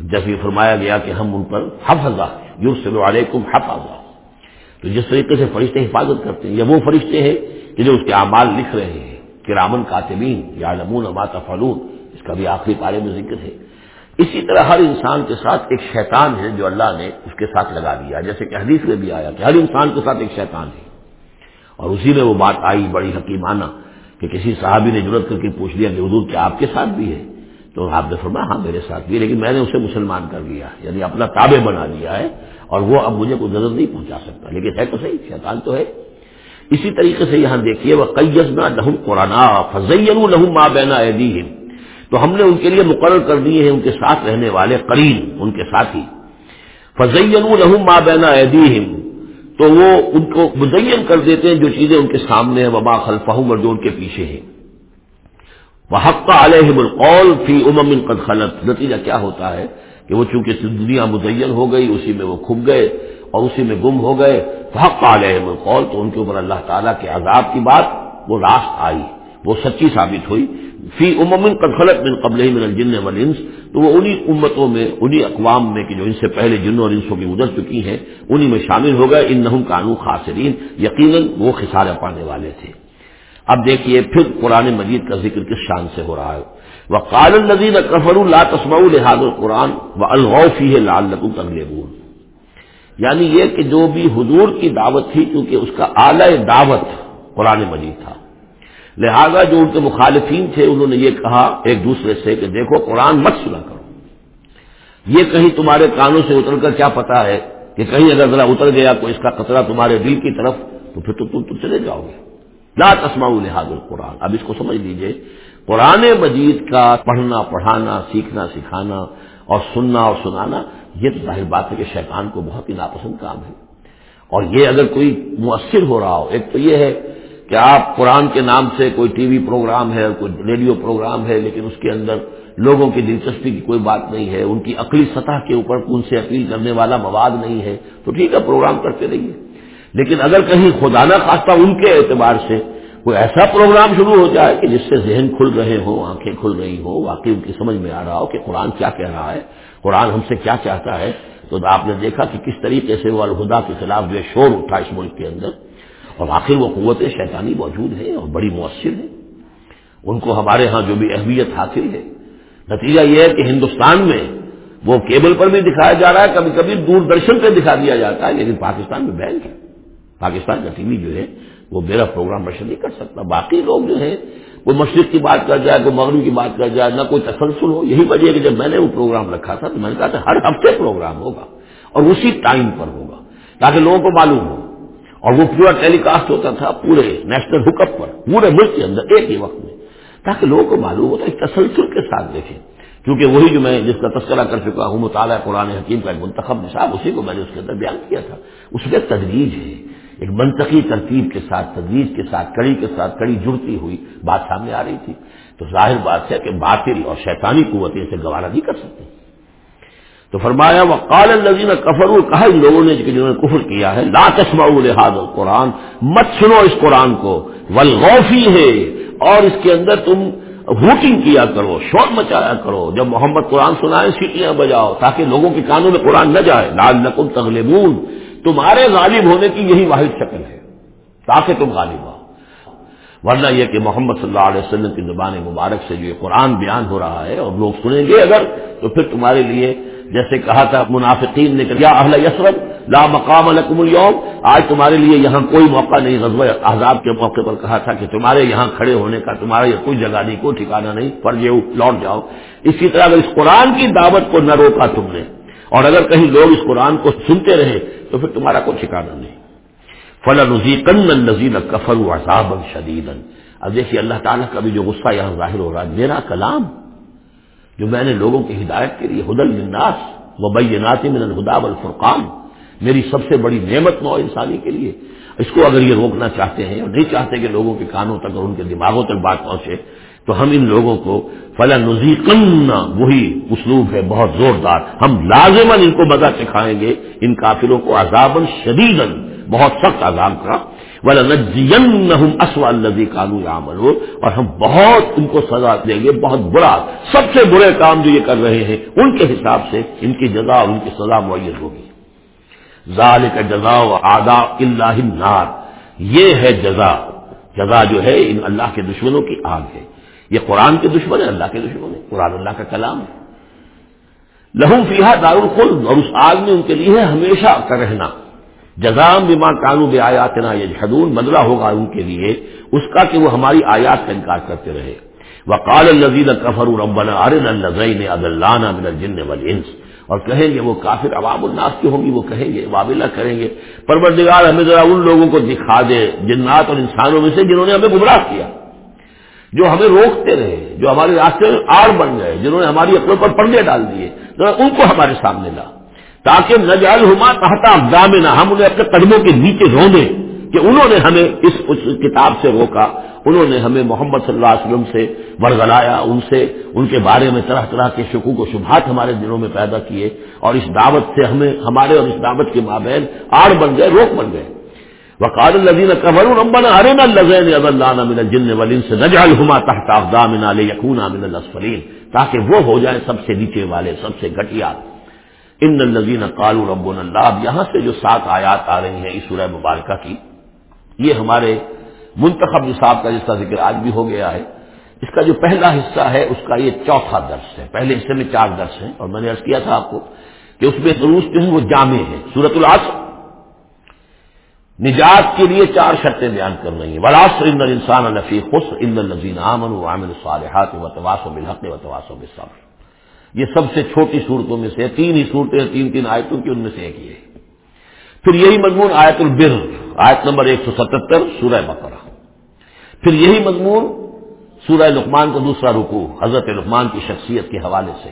جب یہ فرمایا گیا کہ ہم ان پر حفظہ یورسل علیکم حفاظہ تو جس طریقے سے فرشتے حفاظت کرتے ہیں یا وہ فرشتے ہیں کہ جو اس کے اعمال لکھ رہے ہیں۔ کہ رامن کاتبین یا لمون امات فلون اس کا بھی آخری پارے میں ذکر ہے۔ اسی طرح ہر انسان کے ساتھ ایک شیطان ہے جو اللہ نے اس کے ساتھ لگا دیا، جیسے کہ حدیث میں بھی آیا کہ ہر انسان کے ساتھ ایک شیطان ہے۔ اور اسی میں وہ بات آئی بڑی حکیمانہ کہ کسی صحابی نے ضرورت کر کے پوچھ لیا کہ حضور کیا آپ کے ساتھ بھی ہے؟ تو آپ نے فرمایا ہاں میرے ساتھ بھی لیکن میں نے اسے مسلمان کر لیا یعنی اپنا تابع بنا لیا ہے اور وہ اب مجھے کوئی نظر نہیں پہنچا سکتا، لیکن ہے تو صحیح، شیطان تو ہے۔ اسی طریقے سے یہاں دیکھیے وہ قیزنا لہم قرآن فضین لہم ماں بینا تو ہم نے ان کے لیے مقرر کر دیے ہیں ان کے ساتھ رہنے والے قرین ان کے ساتھی۔ فضین لہم ماں بینا تو وہ ان کو مزین کر دیتے ہیں جو چیزیں ان کے سامنے ہیں وبا خلفہم اور جو ان کے پیچھے ہیں۔ وہ حق علیہ القول فی امم قد خلط نتیجہ کیا ہوتا ہے کہ وہ چونکہ دنیا مزین ہو گئی، اسی میں وہ کھب گئے اور اسی میں گم ہو گئے۔ حق علیہ القول۔ تو ان کے اوپر اللہ تعالیٰ کے عذاب کی بات وہ راست آئی، وہ سچی ثابت ہوئی۔ فی امن خلط من قبل ہی من الجن والانس، تو وہ انہی امتوں میں، انہی اقوام میں کہ جو ان سے پہلے جنوں اور انسوں کی گزر چکی ہیں، انہی میں شامل ہو گئے ان قانون خاصرین یقیناً وہ خسارے پانے والے تھے۔ اب دیکھیے، پھر قرآن مجید کا ذکر کس شان سے ہو رہا ہے۔ وہ قال النزین کفر اللہ تسما الحاظ القرآن و الغفی ہے لال لکم یعنی یہ کہ جو بھی حضور کی دعوت تھی کیونکہ اس کا اعلی دعوت قرآن مجید تھا۔ لہذا جو ان کے مخالفین تھے، انہوں نے یہ کہا ایک دوسرے سے کہ دیکھو، قرآن مت سنا کرو۔ یہ کہیں تمہارے کانوں سے اتر کر کیا پتا ہے کہ کہیں اگر ذرا اتر گیا کوئی اس کا قطرہ تمہارے دل کی طرف، تو پھر تو تم چلے جاؤ گے۔ لا تسما لحاظ القرآن۔ اب اس کو سمجھ لیجیے۔ قرآن مجید کا پڑھنا، پڑھانا، سیکھنا، سکھانا اور سننا اور سنانا، یہ تو ظاہر بات ہے کہ شیطان کو بہت ہی ناپسند کام ہے۔ اور یہ اگر کوئی مؤثر ہو رہا ہو، ایک تو یہ ہے کہ آپ قرآن کے نام سے کوئی ٹی وی پروگرام ہے، کوئی ریڈیو پروگرام ہے، لیکن اس کے اندر لوگوں کی دلچسپی کی کوئی بات نہیں ہے، ان کی عقلی سطح کے اوپر ان سے اپیل کرنے والا مواد نہیں ہے، تو ٹھیک ہے، پروگرام کرتے رہیے۔ لیکن اگر کہیں خدا نہ خاصہ ان کے اعتبار سے کوئی ایسا پروگرام شروع ہو جائے کہ جس سے ذہن کھل رہے ہوں، آنکھیں کھل رہی ہوں، واقعی ان کی سمجھ میں آ رہا ہو کہ قرآن کیا کہہ رہا ہے، قرآن ہم سے کیا چاہتا ہے، تو آپ نے دیکھا کہ کس طریقے سے وہ الہدا کے خلاف جو شور اٹھا اس ملک کے اندر۔ اور آخر وہ قوت شیطانی موجود ہے اور بڑی مؤثر ہے ان کو ہمارے ہاں جو بھی اہمیت حاصل ہے۔ نتیجہ یہ ہے کہ ہندوستان میں وہ کیبل پر بھی دکھایا جا رہا ہے کبھی کبھی دوردرشن پہ دکھا دیا جاتا ہے، لیکن پاکستان میں بین ہے۔ پاکستان کا ٹی وی جو ہے، وہ میرا پروگرام رشن نہیں کر سکتا۔ باقی لوگ جو ہے کوئی مشرق کی بات کر جائے کوئی مغرب کی بات کر جائے، نہ کوئی تسلسل ہو۔ یہی وجہ ہے کہ جب میں نے وہ پروگرام رکھا تھا، تو میں نے کہا تھا ہر ہفتے پروگرام ہوگا اور اسی ٹائم پر ہوگا، تاکہ لوگوں کو معلوم ہو۔ اور وہ پورا ٹیلی کاسٹ ہوتا تھا پورے نیشنل حکم پر، پورے ملک کے اندر، ایک ہی وقت میں۔ تاکہ لوگوں کو معلوم ہوتا ہے تسلسل کے ساتھ دیکھیں۔ کیونکہ وہی جو میں جس کا تذکرہ کر چکا ہوں، مطالعہ قرآن حکیم کا ایک منتخب نصاب، اسی کو میں نے اس کے اندر بیان کیا تھا۔ اس میں تدریج ہے۔ ایک منطقی ترتیب کے ساتھ، تدریج کے ساتھ، کڑی کے ساتھ، کڑی جڑتی ہوئی بات سامنے آ رہی تھی۔ تو ظاہر بات ہے کہ باطل اور شیطانی قوتیں اسے گوارا نہیں کر سکتی۔ تو فرمایا وہ قال الزین کفر کہا ان لوگوں نے جنہوں نے کفر کیا ہے، لا تسما الحاظ قرآن مت سنو اس قرآن کو۔ ولغوفی ہے اور اس کے اندر تم ہوٹنگ کیا کرو، شور مچایا کرو۔ جب محمد قرآن سنائے، سیٹیاں بجاؤ، تاکہ لوگوں کے کانوں میں قرآن نہ جائے۔ لال نقل تغلبون، تمہارے غالب ہونے کی یہی واحد شکل ہے، تاکہ تم غالب ہو۔ ورنہ یہ کہ محمد صلی اللہ علیہ وسلم کی زبان مبارک سے جو یہ قرآن بیان ہو رہا ہے، اور لوگ سنیں گے اگر، تو پھر تمہارے لیے جیسے کہا تھا منافقین نے کیا اہل یسرت لا مقام الکم اليوم۔ آج تمہارے لیے یہاں کوئی موقع نہیں۔ غزوہ احزاب کے موقع پر کہا تھا کہ تمہارے یہاں کھڑے ہونے کا، تمہارا یہ کوئی جگہ نہیں، کوئی ٹھکانا نہیں، پر یہ لوٹ جاؤ۔ اسی طرح اگر اس قرآن کی دعوت کو نہ روکا تم نے، اور اگر کہیں لوگ اس قرآن کو سنتے رہے، تو پھر تمہارا کوئی ٹھکانا نہیں۔ فلا نزیقن نزیل کفر عذاب شدید اب دیکھیے اللہ تعالیٰ کا بھی جو غصہ یہاں ظاہر ہو رہا ہے، میرا کلام جو میں نے لوگوں کی ہدایت کے لیے ہدل الناس و بینات من الہدا والفرقان، میری سب سے بڑی نعمت نو انسانی کے لیے۔ اس کو اگر یہ روکنا چاہتے ہیں اور نہیں چاہتے کہ لوگوں کے کانوں تک اور ان کے دماغوں تک بات پہنچے، تو ہم ان لوگوں کو فلاں نزیقن وہی اسلوب ہے بہت زوردار۔ ہم لازمن ان کو مزہ سکھائیں گے، ان کافروں کو عذابن شدید بہت سخت عذاب کا اسوا الزی کانو عمل ہو اور ہم بہت ان کو سزا دیں گے، بہت برا، سب سے برے کام جو یہ کر رہے ہیں، ان کے حساب سے ان کی جزا اور ان کی سزا معیت ہوگی۔ ظال جزا و آدا اللہ نار یہ ہے جزا۔ جزا جو ہے ان اللہ کے دشمنوں کی آگ ہے۔ یہ قرآن کے دشمن ہے اللہ کے دشمن ہے قرآن اللہ کا کلام ہے۔ لہو فیحا دار الخل اور اس آگ میں ان کے لیے ہمیشہ کا رہنا۔ جزام بما کانو بے آیات نا یہ بدلا ہوگا ان کے لیے، اس کا کہ وہ ہماری آیات کا انکار کرتے رہے۔ وقال الزین کفر ربنا ارن الزین ادلانا من الجن والانس اور کہیں گے وہ کافر عوام الناس کی ہوں گی؟ وہ کہیں گے وابلہ کریں گے۔ پروردگار ہمیں ذرا ان لوگوں کو دکھا دے، جنات اور انسانوں میں سے جنہوں نے ہمیں گمراہ کیا۔ جو ہمیں روکتے رہے، جو ہمارے راستے میں آڑ بن گئے، جنہوں نے ہماری اپنوں پر پردے ڈال دیے۔ ان کو ہمارے سامنے لا۔ تاکہ نجال ہما تحت اقدام نہ ہم انہیں اپنے قدموں کے نیچے رو دیں کہ انہوں نے ہمیں اس کتاب سے روکا، انہوں نے ہمیں محمد صلی اللہ علیہ وسلم سے ورگلایا ان سے ان کے بارے میں طرح طرح کے شکوک و شبہات ہمارے دلوں میں پیدا کیے اور اس دعوت سے ہمیں، ہمارے اور اس دعوت کے مابین آڑ بن گئے، روک بن گئے۔ وقال الذين كفروا ربنا ارنا الذين اضلانا من الجن والانس نجعلهما تحت اقدامنا ليكونا من الاسفلين تاکہ وہ ہو جائیں سب سے نیچے والے، سب سے گٹیا ان الذين قالوا ربنا الله اب یہاں سے جو سات آیات آ رہی ہیں اس سورہ مبارکہ کی، یہ ہمارے منتخب نصاب کا جس کا ذکر آج بھی ہو گیا ہے، اس کا جو پہلا حصہ ہے، اس کا یہ چوتھا درس ہے۔ پہلے حصے میں چار درس ہیں اور میں نے عرض کیا تھا آپ کو کہ اس میں دروس جو ہے وہ جامع ہے سورت العصر، نجات کے لیے چار شرطیں بیان کر رہی ہیں۔ ولاس ان انسان الفی خس ان الزین امن و عامن الصالحات و تواس و بالحق و تواس و بصبر یہ سب سے چھوٹی صورتوں میں سے تین ہی صورتیں تین تین آیتوں کی ان میں سے ایک یہ پھر یہی مضمون آیت البر آیت نمبر ایک سو ستہتر سورہ بقرہ۔ پھر یہی مضمون سورہ لقمان کا دوسرا رکو حضرت لقمان کی شخصیت کے حوالے سے۔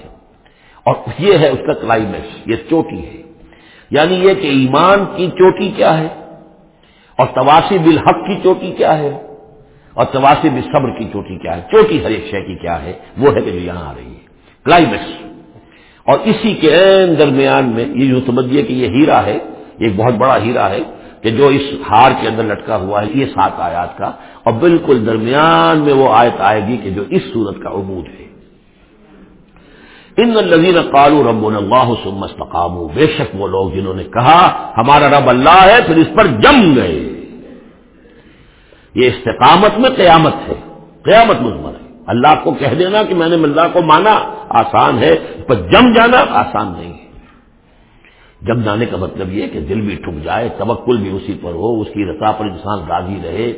اور یہ ہے اس کا کلائمیکس یہ چوٹی ہے۔ یعنی یہ کہ ایمان کی چوٹی کیا ہے؟ اور تواسی بالحق کی چوٹی کیا ہے؟ اور تواسی بالصبر کی چوٹی کیا ہے؟ چوٹی ہر ایک شے کی کیا ہے؟ وہ ہے کہ جو یہاں آ رہی ہے۔ کلائمیکس اور اسی کے درمیان میں یہ جو سمجھیے کہ یہ ہیرا ہے ایک بہت بڑا ہیرا ہے کہ جو اس ہار کے اندر لٹکا ہوا ہے، یہ سات آیات کا، اور بالکل درمیان میں وہ آیت آئے گی کہ جو اس صورت کا عمود ہے۔ ان الزین قالو رب اللہ سمستقام بے شک وہ لوگ جنہوں نے کہا، ہمارا رب اللہ ہے، پھر اس پر جم گئے۔ یہ استقامت میں قیامت ہے، قیامت مزمر ہے۔ اللہ کو کہہ دینا کہ میں نے ملا کو مانا، آسان ہے، پر جم جانا آسان نہیں ہے۔ جم جانے کا مطلب یہ کہ دل بھی ٹھک جائے، توکل بھی اسی پر ہو، اس کی رسا پر انسان راضی رہے۔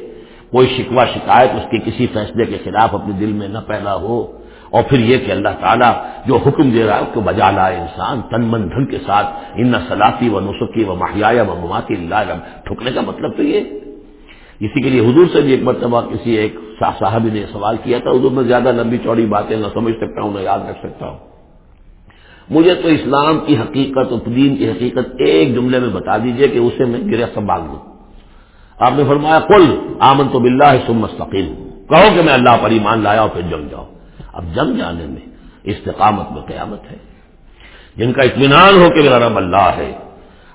کوئی شکوہ، شکایت اس کے کسی فیصلے کے خلاف اپنے دل میں نہ پیدا ہو۔ اور پھر یہ کہ اللہ تعالیٰ جو حکم دے رہا ہے، اس کو بجا لائے انسان، تن من دھن کے ساتھ، ان سلاطی و نسخی و محیا و مماتی اللہ ٹھکنے کا مطلب تو یہ۔ اسی کے لیے حضور سے بھی ایک مرتبہ کسی ایک صاحب نے سوال کیا تھا، حضور میں زیادہ لمبی چوڑی باتیں نہ سمجھ سکتا ہوں، نہ یاد رکھ سکتا ہوں۔ مجھے تو اسلام کی حقیقت اور دین کی حقیقت ایک جملے میں بتا دیجیے کہ اسے میں گرہ سنبھال دوں۔ آپ نے فرمایا کل آمن تو بلّہ مستقل کہو کہ میں اللہ پر ایمان لایا اور پھر جم جاؤ۔ اب جم جانے میں استقامت میں قیامت ہے۔ جن کا اطمینان ہو کہ میرا رب اللہ ہے۔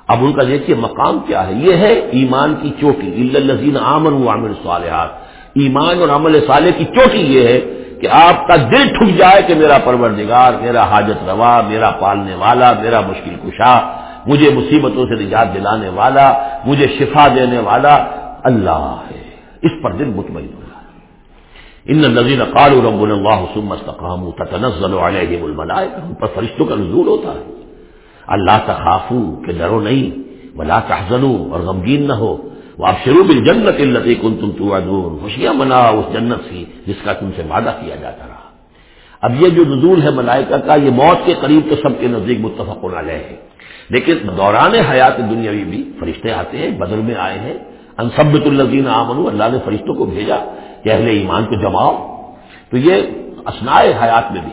اب ان کا دیکھیے مقام کیا ہے۔ یہ ہے ایمان کی چوٹی۔ الزین عامن و عامر صالحات ایمان اور عمل صالح کی چوٹی یہ ہے کہ آپ کا دل ٹھک جائے کہ میرا پروردگار، میرا حاجت روا، میرا پالنے والا، میرا مشکل کشا، مجھے مصیبتوں سے نجات دلانے والا، مجھے شفا دینے والا اللہ ہے۔ اس پر دل مطمئن ہو ان نظیر قال رب اللہ استقام تتنزل علیہم الملائکہ۔ ان پر فرشتوں کا نزول ہوتا ہے۔ اللہ تخافو کہ ڈرو نہیں، ولا تحزنوا اور غمگین نہ ہو۔ وہ آپ شروع بالجنت التي كنتم توعدون۔ خوشیاں مناؤ اس جنت سے جس کا تم سے وعدہ کیا جاتا رہا۔ اب یہ جو نزول ہے ملائکہ کا، یہ موت کے قریب تو سب کے نزدیک متفق علیہ ہے۔ لیکن دوران حیات دنیاوی بھی فرشتے آتے ہیں بدل میں آئے ہیں۔ انصبت الزین آمن اللہ نے فرشتوں کو بھیجا کہ اہل ایمان کو جماؤ۔ تو یہ اسنا حیات میں بھی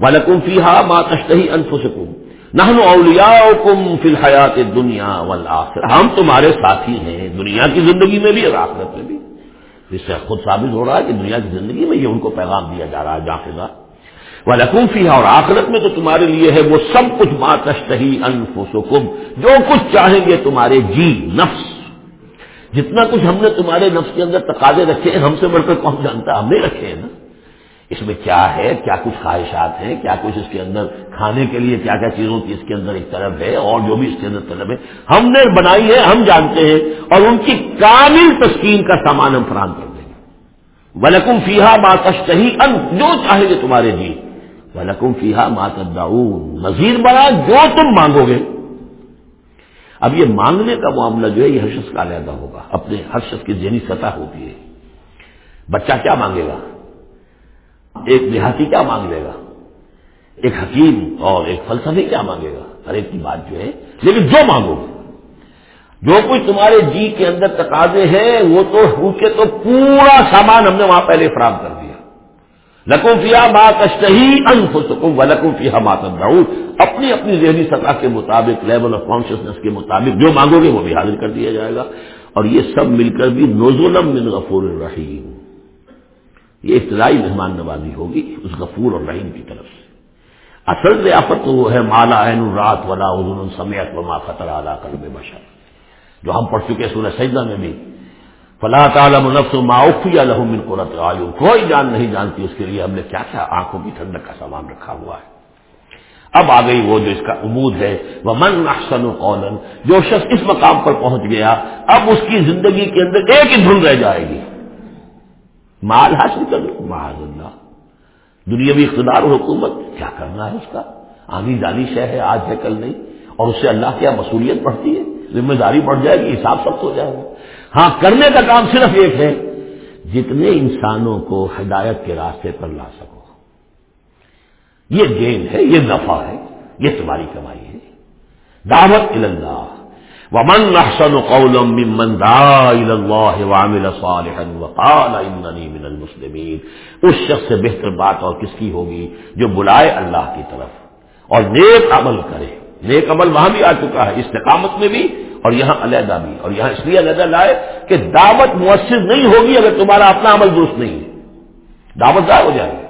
والم فی ہا ماں تشتہی انفسکم نہ اولیا کم فی الحیات دنیا والآخر ہم تمہارے ساتھی ہیں، دنیا کی زندگی میں بھی اور آخرت میں بھی۔ اس سے خود ثابت ہو رہا ہے کہ دنیا کی زندگی میں یہ ان کو پیغام دیا جا رہا ہے جافذہ والم فی اور آخرت میں تو تمہارے لیے ہے وہ سب کچھ ماتشتہی انفسکم جو کچھ چاہیں گے تمہارے جی نفس۔ جتنا کچھ ہم نے تمہارے نفس کے اندر تقاضے رکھے ہیں، ہم سے بڑھ کر کون جانتا ہم نے رکھے ہیں نا۔ اس میں کیا ہے، کیا کچھ خواہشات ہیں، کیا کچھ اس کے اندر کھانے کے لیے کیا کیا چیزوں کی اس کے اندر ایک طرف ہے اور جو بھی اس کے اندر طلب ہے۔ ہم نے بنائی ہے، ہم جانتے ہیں اور ان کی کامل تسکین کا سامان ہم فراہم کر دیں گے۔ ولکم فیحا ماتشتہی ان جو چاہے گے تمہارے جی ولکم فیحا ماتداؤن مزید بڑا جو تم مانگو گے۔ اب یہ مانگنے کا معاملہ جو ہے، یہ ہر شخص کا علیحدہ ہوگا۔ اپنے ہر شخص کی ذہنی سطح ہوتی ہے۔ بچہ کیا مانگے گا؟ ایک دیہاتی کیا مانگ لے گا؟ ایک حکیم اور ایک فلسفی کیا مانگے گا؟ ہر ایک کی بات جو ہے، لیکن جو مانگو، جو کچھ تمہارے جی کے اندر تقاضے ہیں، وہ تو ان کے تو پورا سامان ہم نے وہاں پہلے فراہم کر دیا۔ لکم فیا بات اشتہی انف سکوں و لکم فیا مات اپنی اپنی ذہنی سطح کے مطابق لیول آف کانشیسنیس کے مطابق جو مانگو گے، وہ بھی حاضر کر دیا جائے گا۔ اور یہ سب مل کر بھی نوزولم من غفور الرحیم یہ ابتدائی مہمان نوازی ہوگی اس غفور اور رحیم کی طرف سے۔ اصل ضیافت تو وہ ہے مالا عین رات ولا ادن سمیت وما خطر اعلیٰ قلب بشر۔ جو ہم پڑھ چکے سورہ سجدہ میں بھی۔ فلاں تعالم نفس معافی الحم قرت آیو کوئی جان نہیں جانتی اس کے لیے ہم نے کیا کیا؟ آنکھوں کی ٹھنڈک کا سامان رکھا ہوا ہے۔ اب آ گئی وہ جو اس کا امود ہے۔ وہ من احسن قولن جو شخص اس مقام پر پہنچ گیا، اب اس کی زندگی کے اندر ایک ہی دھن رہ جائے گی۔ مال حاصل کر لو۔ معاذ اللہ۔ دنیاوی اقتدار و حکومت، کیا کرنا ہے اس کا؟ آنی جانی شہ ہے، آج ہے، کل نہیں۔ اور اس سے اللہ کیا مصولیت بڑھتی ہے، ذمہ داری بڑھ جائے گی، حساب سخت ہو جائے گا۔ ہاں کرنے کا کام صرف ایک ہے، جتنے انسانوں کو ہدایت کے راستے پر لا سکو۔ یہ گین ہے، یہ نفع ہے، یہ تمہاری کمائی ہے۔ دعوت اللہ ومن احسن قولا ممن دعا الى الله وعمل صالحا وقال انني من المسلمين اس شخص سے بہتر بات اور کس کی ہوگی جو بلائے اللہ کی طرف اور نیک عمل کرے نیک عمل وہاں بھی آ چکا ہے استقامت میں بھی اور یہاں علیحدہ بھی اور یہاں اس لیے علیحدہ لائے کہ دعوت مؤثر نہیں ہوگی اگر تمہارا اپنا عمل درست نہیں ہے۔ دعوت ضائع ہو جائے گی۔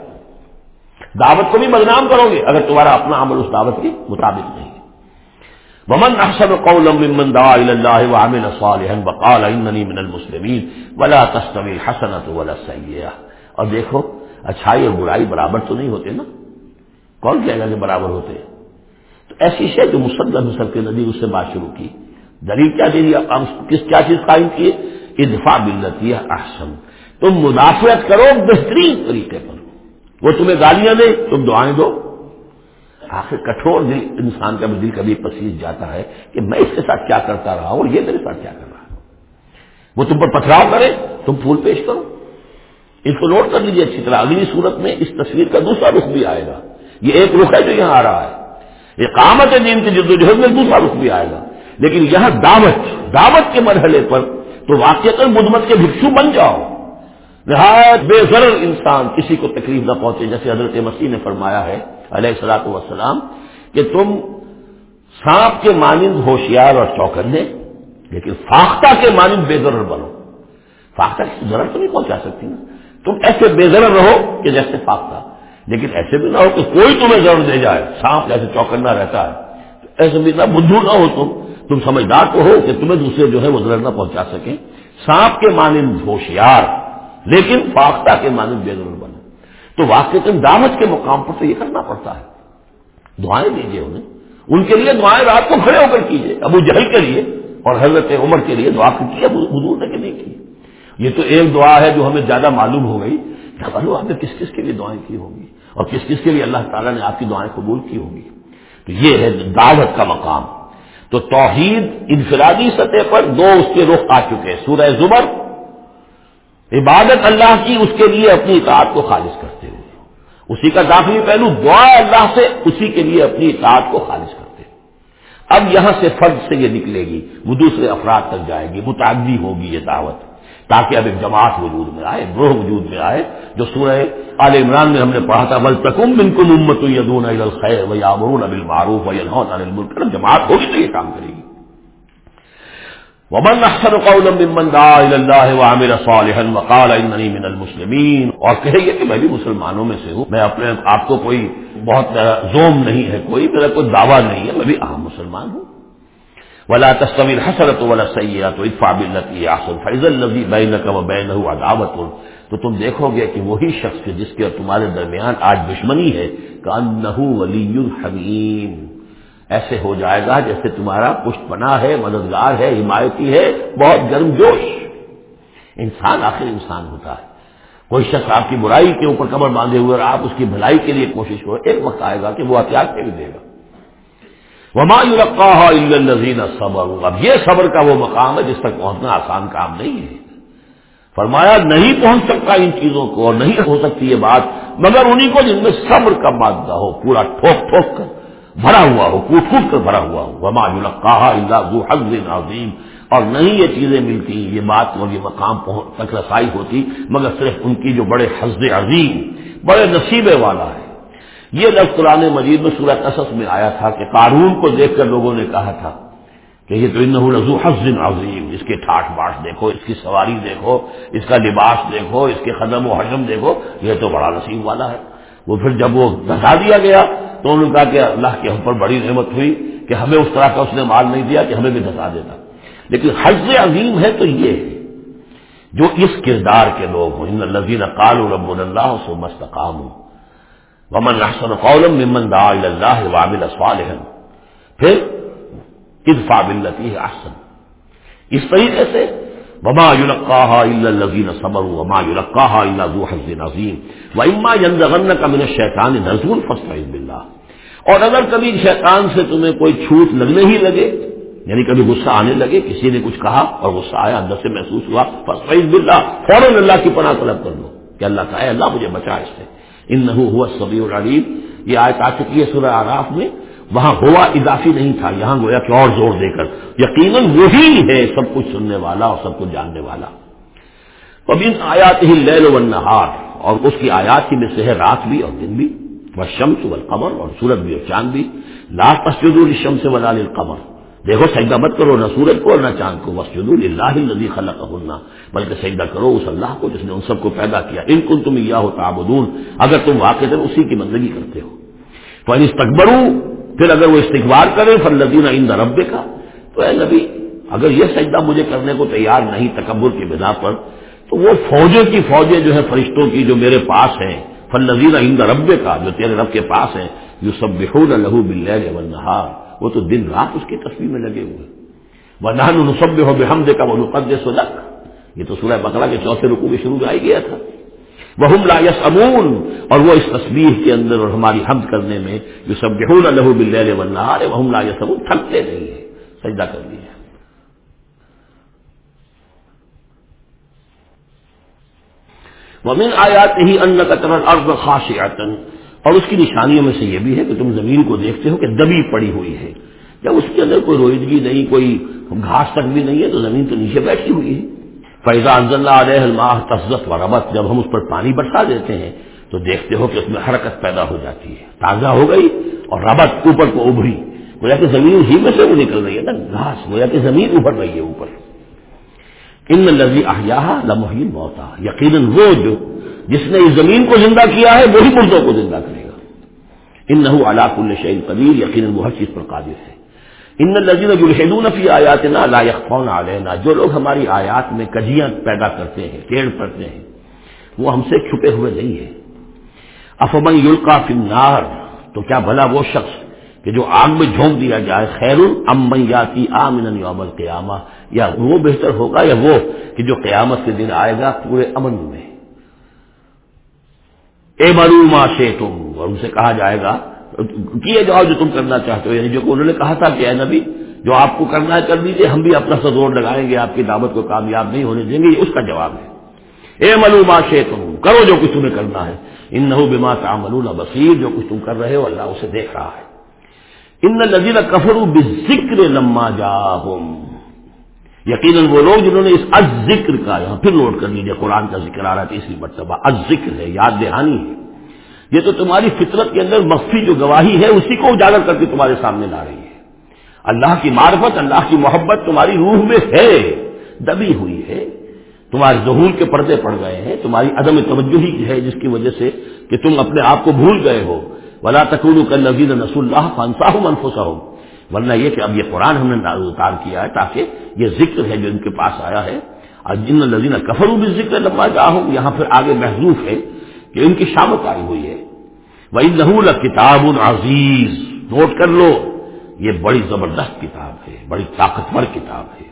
دعوت کو بھی بدنام کرو گے اگر تمہارا اپنا عمل اس دعوت کے مطابق نہیں۔ ومن احسن قولا ممن دعا الى الله وعمل صالحا وقال انني من المسلمين ولا تستوي الحسنه ولا السيئه اور دیکھو، اچھائی اور برائی برابر تو نہیں ہوتے نا؟ کون کہے گا کہ برابر ہوتے؟ تو ایسی شے جو مسلم سب کے نبی اس سے بات شروع کی۔ دلیل کیا دے دیا کس کیا چیز قائم کی؟ ادفاع بلتی ہے احسن۔ تم مدافعت کرو، بہترین طریقے پر۔ وہ تمہیں گالیاں دے، تم دعائیں دو۔ آخر کٹور دل انسان کا بھی دل کبھی پسیج جاتا ہے کہ میں اس کے ساتھ کیا کرتا رہا ہوں اور یہ میرے ساتھ کیا کر رہا ہے۔ وہ تم پر پتھراؤ کرے، تم پھول پیش کرو۔ اس کو نوٹ کر لیجیے اچھی طرح۔ اگلی صورت میں اس تصویر کا دوسرا رخ بھی آئے گا۔ یہ ایک رخ ہے جو یہاں آ رہا ہے۔ یہ قامت دین کی جدوجہد میں دوسرا رخ بھی آئے گا۔ لیکن یہاں دعوت دعوت کے مرحلے پر تو واقع بدمت کے بھکشو بن جاؤ۔ نہایت بے ضرر انسان کسی کو تکلیف نہ پہنچے، جیسے حضرت مسیح نے فرمایا ہے۔ علیہ السلاط وسلام کہ تم سانپ کے مانند ہوشیار اور چوکنے لیکن فاختہ کے مانند بے ضرر بنو۔ فاختہ کی ضرر تو نہیں پہنچا سکتی نا۔ تم ایسے بے ضرر رہو کہ جیسے فاختہ۔ لیکن ایسے بھی نہ ہو کہ کوئی تمہیں ضرور دے جائے۔ سانپ جیسے چوکنا رہتا ہے۔ ایسے بھی نہ بدھو نہ ہو تم۔ تم سمجھدار تو ہو کہ تمہیں دوسرے جو ہے وہ ضرر نہ پہنچا سکے سانپ کے مانند ہوشیار، لیکن فاختہ کے مانند بے ضرور بنو۔ تو واقع دعوت کے مقام پر تو یہ کرنا پڑتا ہے۔ دعائیں دیجیے انہیں۔ ان کے لیے دعائیں رات کو کھڑے ہو کر کیجیے ابو جہل کے لیے اور حضرت عمر کے لیے دعا کی حضور نے کہ نہیں کی۔ یہ تو ایک دعا ہے جو ہمیں زیادہ معلوم ہو گئی۔ کہ آپ نے کس کس کے لیے دعائیں کی ہوگی؟ اور کس کس کے لیے اللہ تعالیٰ نے آپ کی دعائیں قبول کی ہوگی؟ تو یہ ہے دعوت کا مقام۔ تو توحید انفرادی سطح پر دو اس کے رخ آ چکے سورہ زمر عبادت اللہ کی، اس کے لیے اپنی اطاعت کو خالص کرتے اسی کا داخلی پہلو دعا اللہ سے اسی کے لیے اپنی اطاعت کو خالص کرتے ہوئے اب یہاں سے فرد سے یہ نکلے گی، وہ دوسرے افراد تک جائے گی، متعدی ہوگی یہ دعوت۔ تاکہ اب ایک جماعت وجود میں آئے گروہ وجود میں آئے، جو سورہ عال عمران میں ہم نے پڑھا تھا بل تکم بن کم امت یدون خیر و یامرون ابل معروف و جماعت ہوگی تو یہ کام کرے گی۔ ومن احسن قولا ممن دعا الى الله وعمل صالحا وقال انني من المسلمين اور کہے یہ کہ میں بھی مسلمانوں میں سے ہوں۔ میں اپنے آپ کو کوئی بہت زوم نہیں ہے، کوئی میرا کوئی دعویٰ نہیں ہے، میں بھی عام مسلمان ہوں۔ ولا تصویر حسرت ولا سیاح تو اطفا بلتی آسن فیض النبی بین و بین تو تم دیکھو گے کہ وہی شخص کے جس کے اور تمہارے درمیان آج دشمنی ہے کہ انہو ولی الحمیم ایسے ہو جائے گا جیسے تمہارا پشت پناہ ہے، مددگار ہے، حمایتی ہے، بہت گرم جوش۔ انسان آخر انسان ہوتا ہے۔ کوئی شخص آپ کی برائی کے اوپر کمر باندھے ہوئے اور آپ اس کی بھلائی کے لیے کوشش کرو، ایک وقت آئے گا کہ وہ احتیاط کے بھی دے گا۔ وما النزین صبر اب یہ صبر کا وہ مقام ہے جس تک پہنچنا آسان کام نہیں ہے۔ فرمایا، نہیں پہنچ سکتا ان چیزوں کو اور نہیں ہو سکتی یہ بات، مگر انہیں کو جن میں صبر کا مادہ ہو، پورا ٹھوک ٹھوک کر۔ بھرا ہوا ہو، کوٹ کوٹ کر بھرا ہوا ہو۔ وما اللہ حض عظیم اور نہیں یہ چیزیں ملتی یہ بات اور یہ مقام تک رسائی ہوتی، مگر صرف ان کی جو بڑے حض عظیم، بڑے نصیبے والا ہے۔ یہ لفظ قرآن مجید میں سورہ قصص میں آیا تھا کہ قارون کو دیکھ کر لوگوں نے کہا تھا کہ یہ تو انہوں رضو حسن عظیم اس کے ٹھاٹ باٹ دیکھو، اس کی سواری دیکھو، اس کا لباس دیکھو، اس کے قدم و حجم دیکھو، یہ تو بڑا نصیب والا ہے۔ وہ پھر جب وہ دھسا دیا گیا تو انہوں نے کہا کہ اللہ کے ہم پر بڑی نعمت ہوئی کہ ہمیں اس طرح کا اس نے مال نہیں دیا کہ ہمیں بھی دھسا دیتا۔ لیکن حج عظیم ہے تو یہ ہے جو اس کردار کے لوگ ہوں، ان لذین قال رب اللہ سو مستقام ہوں ومن احسن قولم ممن دعا اللہ وعمل صالحا۔ پھر، ادفع باللتی احسن اس طریقے سے وما يلقاها الا الذين صبروا وما يلقاها الا ذو حظ عظيم واما ينزغنك من الشيطان نزغ فاستعذ بالله اور اگر کبھی شیطان سے تمہیں کوئی چھوٹ لگنے ہی لگے یعنی کبھی غصہ آنے لگے، کسی نے کچھ کہا اور غصہ آیا، اندر سے محسوس ہوا، فاستعذ بالله، فوراً اللہ کی پناہ طلب کر لو کہ اللہ کا اے اللہ مجھے بچا اس سے۔ انه هو السميع العليم۔ یہ آیت آ چکی ہے سورہ آراف میں۔ وہاں ہوا اضافی نہیں تھا، یہاں گویا کہ اور زور دے کر۔ یقیناً وہی ہے سب کچھ سننے والا اور سب کچھ جاننے والا۔ اب ان آیات ہی لے لو اور اس کی آیات ہی میں سے ہے رات بھی اور دن بھی۔ وہ شمس و قمر اور سورج بھی اور چاند بھی۔ لا مسجد الشم سے ولا قمر دیکھو، سجدہ مت کرو نہ سورج کو اور نہ چاند کو۔ مسجد اللہ ندی خلق بلکہ سجدہ کرو اس اللہ کو جس نے ان سب کو پیدا کیا۔ ان کن تم یا ہوتا اگر تم واقع اسی کی بندگی کرتے ہو۔ تو تکبروں پھر اگر وہ استغبار کرے فر لدین ان رب کا تو اے نبی، اگر یہ سجدہ مجھے کرنے کو تیار نہیں، تکبر کی بنا پر، تو وہ فوجوں کی فوجیں جو ہے فرشتوں کی جو میرے پاس ہیں فل عند رب کا جو تیرے رب کے پاس ہیں جو سب بحول لہو بل نہار وہ تو دن رات اس کی تصویر میں لگے ہوئے وہ نہن نصب ہو بے ہم کا وہ نقدس یہ تو سورہ بکرا کے چوتھے رقو میں شروع آئی گیا تھا۔ وہ لا یس امون اور وہ اس تصویر کے اندر اور ہماری حمد کرنے میں جو سب لہو بل ونہار وہ لا یس امون تھکتے نہیں ہے سجدہ کر لیا ومن آیات ہی ان قطر ارض خاص اور اس کی نشانیوں میں سے یہ بھی ہے کہ تم زمین کو دیکھتے ہو کہ دبی پڑی ہوئی ہے۔ جب اس کے اندر کوئی رویدگی نہیں، کوئی گھاس تک بھی نہیں ہے، تو زمین تو نیچے بیٹھی ہوئی ہے۔ فیضا اللہ علیہ الماح تفزت و ربت جب ہم اس پر پانی برسا دیتے ہیں، تو دیکھتے ہو کہ اس میں حرکت پیدا ہو جاتی ہے۔ تازہ ہو گئی اور ربت اوپر کو ابھری۔ گویا کہ زمین ہی میں سے وہ نکل رہی ہے نا، گھاس، گویا کہ زمین ابھر رہی ہے اوپر۔ ان لذی احیاہ لمحین موتا یقیناً وہ جو جس نے اس زمین کو زندہ کیا ہے، وہی مردوں کو زندہ کرے گا۔ ان نہ علاق الشعین قبیر یقیناً وہ ہر چیز پر قادر ہے۔ ان لذیذ الحدون فی آیات نا لا یخون علینا جو لوگ ہماری آیات میں کجیاں پیدا کرتے ہیں، کیڑ پڑتے ہیں، وہ ہم سے چھپے ہوئے نہیں ہیں۔ افمن یلقا فی النار، تو کیا بھلا وہ شخص کہ جو آگ میں جھونک دیا جائے؟ خیر امن یاتی آمن یوم القیامہ۔ یا وہ بہتر ہوگا یا وہ کہ جو قیامت کے دن آئے گا پورے امن میں۔ اے ما سے تم اور ان سے کہا جائے گا کیے جاؤ جو تم کرنا چاہتے ہو یعنی جو کہ انہوں نے کہا تھا کہ اے نبی، جو آپ کو کرنا ہے کر دیجیے ہم بھی اپنا سا زور لگائیں گے، آپ کی دعوت کو کامیاب نہیں ہونے دیں گے، یہ اس کا جواب ہے۔ اے ملو ما تم کرو جو کچھ تمہیں کرنا ہے۔ ان نہ بما کا بصیر، جو کچھ تم کر رہے ہو، اللہ اسے دیکھ رہا ہے۔ ان نذیر کفرو ذکر لما جا یقیناً وہ لوگ جنہوں نے اس از ذکر کا یہاں پھر نوٹ کر لیجیے قرآن کا ذکر آ رہا تھا اسی مرتبہ از ذکر ہے، یاد دہانی ہے۔ یہ تو تمہاری فطرت کے اندر مخفی جو گواہی ہے، اسی کو اجاگر کر کے تمہارے سامنے لا رہی ہے۔ اللہ کی معرفت، اللہ کی محبت تمہاری روح میں ہے، دبی ہوئی ہے۔ تمہارے ظہور کے پردے پڑ گئے ہیں، تمہاری عدم توجہ ہی ہے، جس کی وجہ سے کہ تم اپنے آپ کو بھول گئے ہو۔ ولا تکون کل نذیر نس اللہ فنسا منفوسا ہو ورنہ یہ کہ اب یہ قرآن ہم نے اتار کیا ہے تاکہ یہ ذکر ہے جو ان کے پاس آیا ہے۔ اور جن لذین کفرو بھی ذکر لمبا ہوں یہاں پھر آگے محضوف ہے۔ کہ ان کی شامت آئی ہوئی ہے۔ وہی لہول کتاب عزیز نوٹ کر لو، یہ بڑی زبردست کتاب ہے، بڑی طاقتور کتاب ہے۔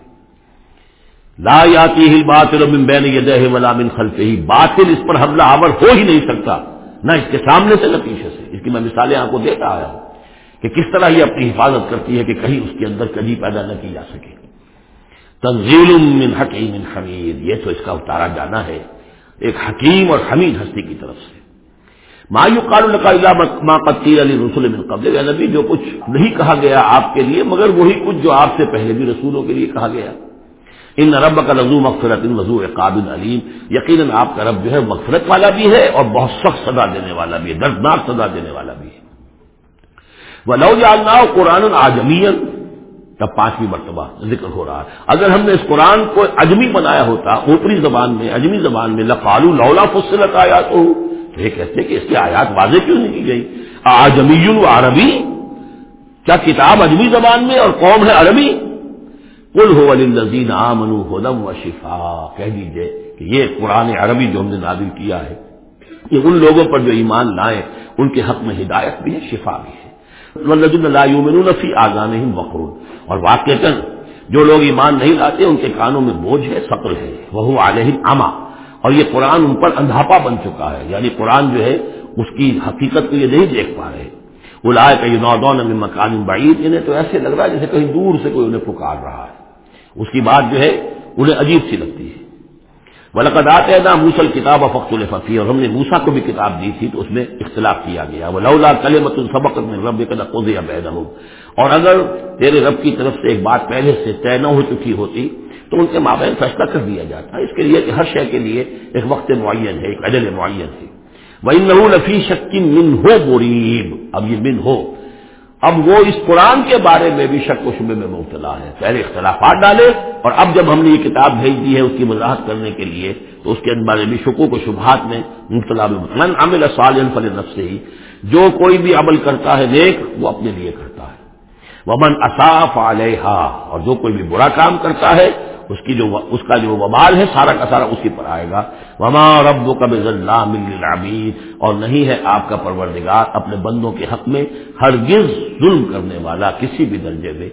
لا یاتی ہی باطل من بین یدہ ولا من خلفہ۔ ہی باطل اس پر حملہ آور ہو ہی نہیں سکتا، نہ اس کے سامنے سے، نہ پیچھے سے۔ اس کی میں مثالیں آپ کو دیتا آیا ہوں کہ کس طرح یہ اپنی حفاظت کرتی ہے کہ کہیں اس کے اندر کبھی پیدا نہ کی جا سکے۔ تنزیل من حکیم حمید یہ تو اس کا اتارا جانا ہے۔ ایک حکیم اور حمید ہستی کی طرف سے۔ مایو ما قطیر علی رسول من قبل۔ نبی، جو کچھ نہیں کہا گیا آپ کے لیے، مگر وہی کچھ جو آپ سے پہلے بھی رسولوں کے لیے کہا گیا۔ ان رب کا رضو مغفرت، ان وضو قابل علیم۔ یقیناً آپ کا رب جو ہے مغفرت والا بھی ہے اور بہت سخت سزا دینے والا بھی ہے، دردناک سزا دینے والا بھی ہے۔ وہ لو جالنا قرآن آجمین تب پانچویں مرتبہ ذکر ہو رہا ہے۔ اگر ہم نے اس قرآن کو اجمی بنایا ہوتا، اوپری زبان میں اجمی زبان میں لفالو لولا فصلت آیا تو یہ کہتے کہ اس کی آیات واضح کیوں نہیں کی گئی؟ آجمی عربی، کیا کتاب اجمی زبان میں اور قوم ہے عربی؟ کل ہو الزین آمن ہدم و شفا کہہ دیجیے کہ یہ قرآن عربی جو ہم نے نازل کیا ہے، یہ ان لوگوں پر جو ایمان لائے، ان کے حق میں ہدایت بھی ہے شفا بھی ہے۔ فی آزان ہی اور واقع جو لوگ ایمان نہیں لاتے، ان کے کانوں میں بوجھ ہے سقل ہے. وہ علیہ اما اور یہ قرآن ان پر اندھاپا بن چکا ہے. یعنی قرآن جو ہے، اس کی حقیقت کو یہ نہیں دیکھ پا رہے. وہ لائے کہ یہ نودون مکان بعید. انہیں تو ایسے لگ رہا ہے جیسے کہیں دور سے کوئی انہیں پکار رہا ہے. اس کی بات جو ہے، انہیں عجیب سی لگتی ہے ولقدات موسل کتاب فخت الفقی اور ہم نے موسا کو بھی کتاب دی تھی تو اس میں اختلاف کیا گیا۔ وہ لولا کل مت السبق رب کا نقوز یا ہو اور اگر تیرے رب کی طرف سے ایک بات پہلے سے طے نہ ہو چکی ہوتی تو ان کے مابین فیصلہ کر دیا جاتا۔ اس کے لیے کہ ہر شے کے لیے ایک وقت معین ہے، ایک عدل معین ہے۔ وہ نہ لفی شکی من ہو بوریب اب یہ من ہو اب وہ اس قرآن کے بارے میں بھی شک و شبے میں مبتلا ہے۔ پہلے اختلافات ڈالے اور اب جب ہم نے یہ کتاب بھیج دی ہے اس کی وضاحت کرنے کے لیے تو اس کے بارے میں شکو کو شبہات میں مبتلا من عمل فل نفس سے ہی جو کوئی بھی عمل کرتا ہے نیک وہ اپنے لیے کرتا ومن اصاف علیہ اور جو کوئی بھی برا کام کرتا ہے، اس کی جو اس کا جو وبال ہے، سارا کا سارا اسی پر آئے گا۔ وما رب کا اللہ اور نہیں ہے آپ کا پروردگار اپنے بندوں کے حق میں ہرگز ظلم کرنے والا کسی بھی درجے میں۔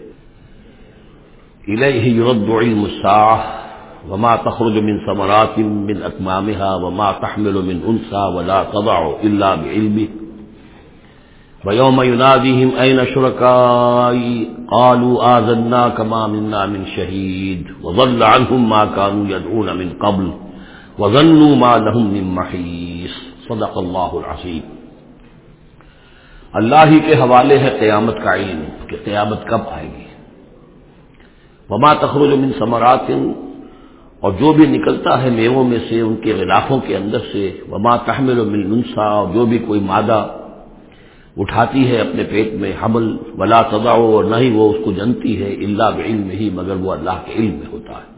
وما تخرج من ثمرات من اکمامها وما تحمل من انسا ولا تضع الا بعلمه ويوم يناديهم أين شركائي؟ قالوا آذنا كما منا من شهيد. وظل عنهم ما كانوا يدعون من قبل. وظنوا ما لهم من محيص. صدق الله العظيم. اللہ ہی کے حوالے ہے قیامت کا علم، کہ قیامت کب آئے گی. وما تخرج من ثمرات؟ اور جو بھی نکلتا ہے میووں میں سے، ان کے غلافوں کے اندر سے. وما تحمل من انسا اور جو بھی کوئی مادہ اٹھاتی ہے اپنے پیٹ میں حمل، ولا سزا اور نہ ہی وہ اس کو جنتی ہے اللہ علم میں ہی مگر وہ اللہ کے علم میں ہوتا ہے۔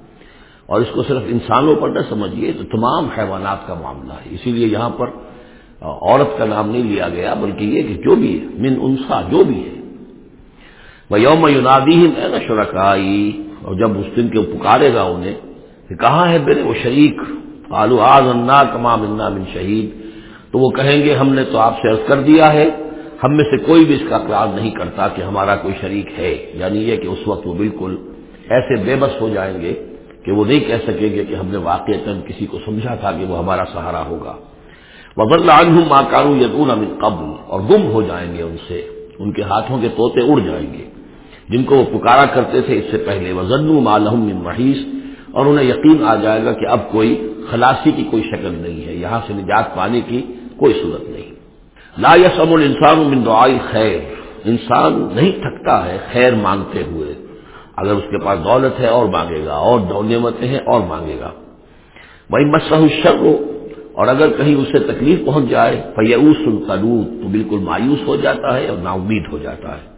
اور اس کو صرف انسانوں پر نہ سمجھیے، تو تمام حیوانات کا معاملہ ہے۔ اسی لیے یہاں پر عورت کا نام نہیں لیا گیا، بلکہ یہ کہ جو بھی ہے، من انسا، جو بھی ہے۔ وہ یوم یونادی ہی میں نہ شرکائی، اور جب اس دن کے پکارے گا انہیں، کہ کہاں ہے میرے وہ شریک؟ آلو آز انا کمام انا من شہید۔ تو وہ کہیں گے، ہم نے تو آپ سے عرض کر دیا ہے۔ ہم میں سے کوئی بھی اس کا اقرار نہیں کرتا کہ ہمارا کوئی شریک ہے۔ یعنی یہ کہ اس وقت وہ بالکل ایسے بے بس ہو جائیں گے کہ وہ نہیں کہہ سکیں گے کہ ہم نے واقع کسی کو سمجھا تھا کہ وہ ہمارا سہارا ہوگا۔ وبر عنہم ماں کارو یدون امن قبل اور گم ہو جائیں گے ان سے۔ ان کے ہاتھوں کے طوطے اڑ جائیں گے۔ جن کو وہ پکارا کرتے تھے اس سے پہلے۔ وہ ضنو مالحم محیث اور انہیں یقین آ جائے گا کہ اب کوئی خلاصی کی کوئی شکل نہیں ہے۔ یہاں سے نجات پانے کی کوئی صورت نہیں۔ لا یسم الانسان من دعائی خیر۔ انسان نہیں تھکتا ہے، خیر مانگتے ہوئے۔ اگر اس کے پاس دولت ہے، اور مانگے گا۔ اور نعمتیں ہیں، اور مانگے گا۔ وہی مسح شر ہو اور اگر کہیں اسے تکلیف پہنچ جائے فیوس القلوط تو بالکل مایوس ہو جاتا ہے اور نا امید ہو جاتا ہے۔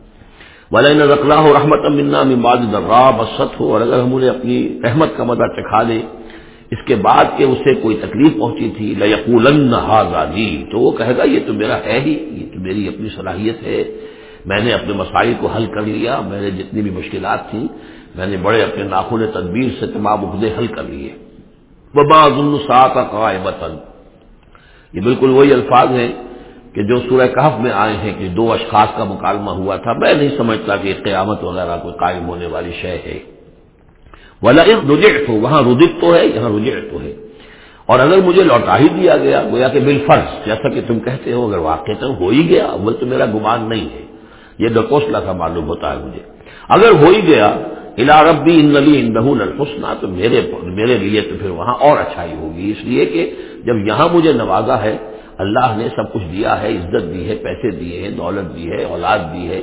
ولین رقلا ہو رحمت امنا ممباد درا بست ہو اور اگر ہم انہیں اپنی رحمت کا مدد چکھا دیں اس کے بعد کہ اسے کوئی تکلیف پہنچی تھی لقول تو وہ کہے گا، یہ تو میرا ہے ہی، یہ تو میری اپنی صلاحیت ہے۔ میں نے اپنے مسائل کو حل کر لیا، میں نے جتنی بھی مشکلات تھیں، میں نے بڑے اپنے ناخن تدبیر سے تمام عہدے حل کر لیے۔ وبا سات کا یہ بالکل وہی الفاظ ہیں کہ جو سورہ کہف میں آئے ہیں کہ دو اشخاص کا مکالمہ ہوا تھا۔ میں نہیں سمجھتا کہ قیامت وغیرہ کوئی قائم ہونے والی شے ہے۔ ولا رجعت ہو وہاں رجت تو ہے، یہاں رجعت تو ہے۔ اور اگر مجھے لوٹا ہی دیا گیا، گویا کہ بال فرض جیسا کہ تم کہتے ہو، اگر واقع تو ہو ہی گیا، اول تو میرا گمان نہیں ہے۔ یہ ڈکوسلا کا معلوم ہوتا ہے مجھے۔ اگر ہو ہی گیا الا ربی ان نلی ان الحسنہ تو میرے میرے لیے تو پھر وہاں اور اچھائی ہوگی۔ اس لیے کہ جب یہاں مجھے نوازا ہے، اللہ نے سب کچھ دیا ہے، عزت دی ہے، پیسے دیے ہیں، دولت دی ہے، اولاد دی ہے،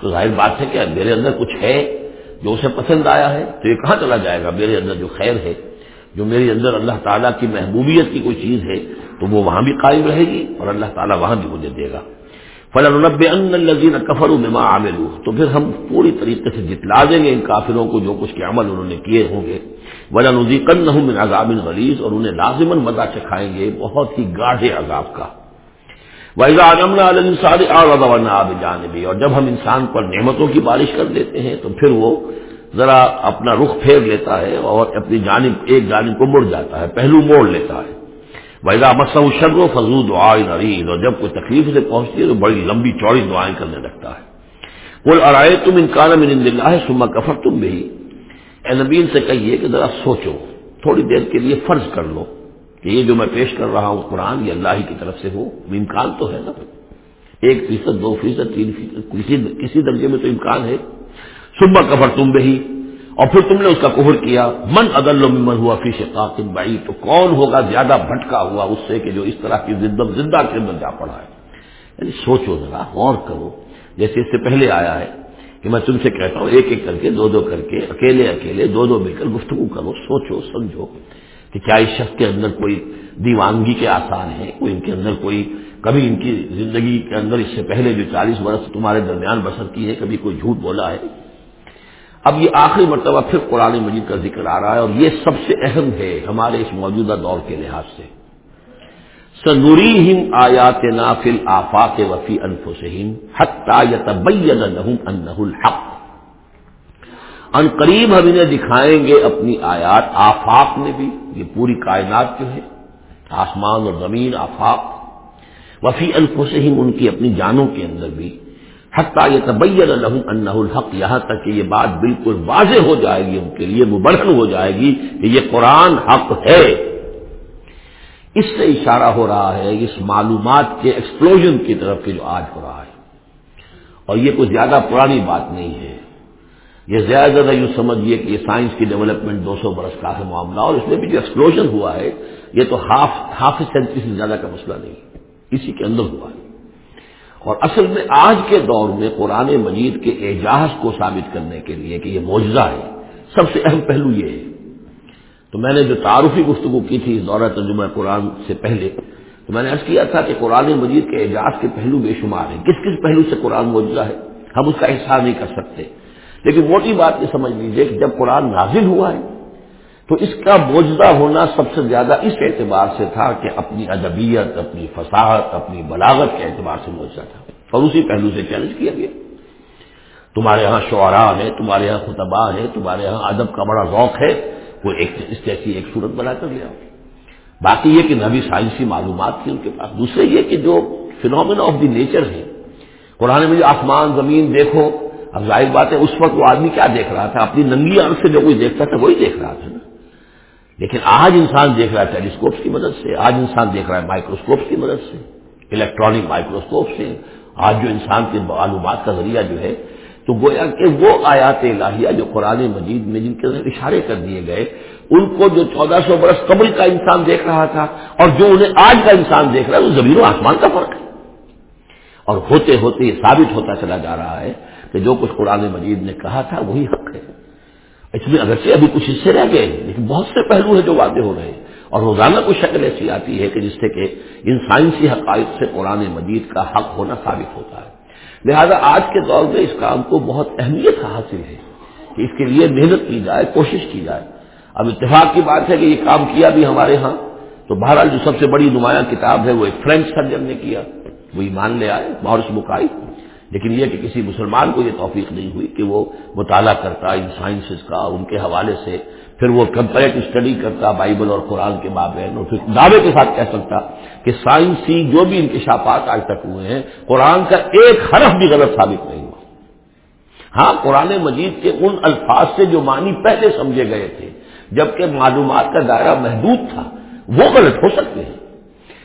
تو ظاہر بات ہے کہ میرے اندر کچھ ہے۔ جو اسے پسند آیا ہے تو یہ کہاں چلا جائے گا؟ میرے اندر جو خیر ہے، جو میرے اندر اللہ تعالیٰ کی محبوبیت کی کوئی چیز ہے، تو وہ وہاں بھی قائم رہے گی اور اللہ تعالیٰ وہاں بھی مجھے دے گا۔ فلاں ان الزین کفر میں عامل تو پھر ہم پوری طریقے سے جتلا دیں گے ان کافروں کو جو کچھ کے عمل انہوں نے کیے ہوں گے۔ ولا ندی کن نہ عذاب اور انہیں لازمن مزہ چکھائیں گے۔ بہت ہی گاڑھے عذاب کا۔ ویزا آب جانبی اور جب ہم انسان پر نعمتوں کی بارش کر دیتے ہیں تو پھر وہ ذرا اپنا رخ پھیر لیتا ہے اور اپنی جانب، ایک جانب کو مڑ جاتا ہے، پہلو موڑ لیتا ہے۔ ویزا مسم شر و فضو دعائیں اور جب کوئی تکلیف سے پہنچتی ہے تو بڑی لمبی چوڑی دعائیں کرنے لگتا ہے۔ بول ارائے تم انکان من اللہ سما کفر تم بھی اے نبین سے کہیے کہ ذرا سوچو، تھوڑی دیر کے لیے فرض کر لو۔ کہ یہ جو میں پیش کر رہا ہوں قرآن، یہ اللہ ہی کی طرف سے ہو، امکان تو ہے نا ایک فیصد، دو فیصد، تین فیصد، کسی درجے میں تو امکان ہے۔ صبح کفر تم بھی اور پھر تم نے اس کا کفر کیا۔ من عدل من ہوا فی شقاق بائی تو کون ہوگا زیادہ بھٹکا ہوا اس سے کہ جو اس طرح کی زندہ زندہ کے اندر جا پڑا ہے۔ یعنی سوچو ذرا، غور کرو۔ جیسے اس سے پہلے آیا ہے کہ میں تم سے کہتا ہوں، ایک ایک کر کے، دو دو کر کے، اکیلے اکیلے، دو دو مل کر گفتگو کرو، سوچو، سمجھو۔ کہ کیا اس شخص کے اندر کوئی دیوانگی کے آسان ہیں؟ کوئی ان کے اندر کوئی کبھی ان کی زندگی کے اندر اس سے پہلے جو چالیس برس تمہارے درمیان بسر کی ہے کبھی کوئی جھوٹ بولا ہے؟ اب یہ آخری مرتبہ پھر قرآن مجید کا ذکر آ رہا ہے اور یہ سب سے اہم ہے ہمارے اس موجودہ دور کے لحاظ سے۔ سنوری ہم آیات نافل آفاق وفی انفسہم حتی یتبین الحق۔ ان قریب ہم انہیں دکھائیں گے اپنی آیات آفاق میں بھی، یہ پوری کائنات جو ہے، آسمان اور زمین آفاق۔ وفی انفسہم، ان کی اپنی جانوں کے اندر بھی۔ حتیٰ یہ تبین لہم انہ الحق، یہاں تک کہ یہ بات بالکل واضح ہو جائے گی، ان کے لیے مبرہن ہو جائے گی کہ یہ قرآن حق ہے۔ اس سے اشارہ ہو رہا ہے، اس معلومات کے ایکسپلوژن کی طرف کے جو آج ہو رہا ہے۔ اور یہ کوئی زیادہ پرانی بات نہیں ہے۔ یہ زیادہ زیادہ یوں سمجھیے کہ یہ سائنس کی ڈیولپمنٹ دو سو برس کا ہے معاملہ اور اس میں بھی جو ایکسپلوژن ہوا ہے، یہ تو ہاف ہاف سینچری سے زیادہ کا مسئلہ نہیں اسی کے اندر ہوا ہے۔ اور اصل میں آج کے دور میں قرآن مجید کے اعجاز کو ثابت کرنے کے لیے کہ یہ معجزہ ہے۔ سب سے اہم پہلو یہ ہے۔ تو میں نے جو تعارفی گفتگو کی تھی اس دورہ ترجمہ قرآن سے پہلے، تو میں نے عرض کیا تھا کہ قرآن مجید کے اعجاز کے پہلو بے شمار ہیں۔ کس کس پہلو سے قرآن معجزہ ہے؟ ہم اس کا احساس نہیں کر سکتے۔ لیکن موٹی بات یہ سمجھ لیجیے کہ جب قرآن نازل ہوا ہے، تو اس کا موجودہ ہونا سب سے زیادہ اس اعتبار سے تھا کہ اپنی ادبیت، اپنی فصاحت، اپنی بلاغت کے اعتبار سے موجودہ تھا۔ اور اسی پہلو سے چیلنج کیا گیا۔ تمہارے یہاں شعراء ہے تمہارے یہاں خطبہ ہے تمہارے یہاں ادب کا بڑا ذوق ہے، وہ ایک اس جیسی ایک صورت بنا کر لیا باقی یہ کہ نبی سائنسی معلومات تھی ان کے پاس۔ دوسرے یہ کہ جو فینومینا آف دی نیچر ہے قرآن میں جو آسمان، زمین دیکھو اب ظاہر بات ہے، اس وقت وہ آدمی کیا دیکھ رہا تھا؟ اپنی ننگی آنکھ سے جو کوئی دیکھتا تھا، وہی دیکھ رہا تھا نا۔ لیکن آج انسان دیکھ رہا ہے ٹیلیسکوپ کی مدد سے، آج انسان دیکھ رہا ہے مائکروسکوپ کی مدد سے، الیکٹرانک مائکروسکوپ سے۔ آج جو انسان کے معلومات کا ذریعہ جو ہے، تو گویا کہ وہ آیات الہیہ جو قرآن مجید میں جن کے اندر اشارے کر دیے گئے، ان کو جو چودہ سو برس قبل کا انسان دیکھ رہا تھا اور جو انہیں آج کا انسان دیکھ رہا ہے، وہ زمین و آسمان کا فرق ہے۔ اور ہوتے ہوتے یہ ثابت ہوتا چلا جا رہا ہے کہ جو کچھ قرآن مجید نے کہا تھا وہی حق ہے۔ اس میں اگرچہ ابھی کچھ حصے رہ گئے لیکن بہت سے پہلو ہیں جو واضح ہو رہے ہیں۔ اور روزانہ کچھ شکل ایسی آتی ہے کہ جس سے کہ ان سائنسی حقائق سے قرآن مجید کا حق ہونا ثابت ہوتا ہے۔ لہذا آج کے دور میں اس کام کو بہت اہمیت حاصل ہے کہ اس کے لیے محنت کی جائے، کوشش کی جائے۔ اب اتفاق کی بات ہے کہ یہ کام کیا بھی ہمارے ہاں تو بہرحال جو سب سے بڑی نمایاں کتاب ہے وہ ایک فرینچ سرجن نے کیا، وہ ایمان لے آئے مورس بکائی لیکن یہ کہ کسی مسلمان کو یہ توفیق نہیں ہوئی کہ وہ مطالعہ کرتا ان سائنسز کا ان کے حوالے سے، پھر وہ کمپیریٹو اسٹڈی کرتا بائبل اور قرآن کے مابین اور پھر دعوے کے ساتھ کہہ سکتا کہ سائنسی جو بھی انکشافات آج تک ہوئے ہیں، قرآن کا ایک حرف بھی غلط ثابت نہیں ہوا۔ ہاں قرآن مجید کے ان الفاظ سے جو معنی پہلے سمجھے گئے تھے، جبکہ معلومات کا دائرہ محدود تھا، وہ غلط ہو سکتے ہیں۔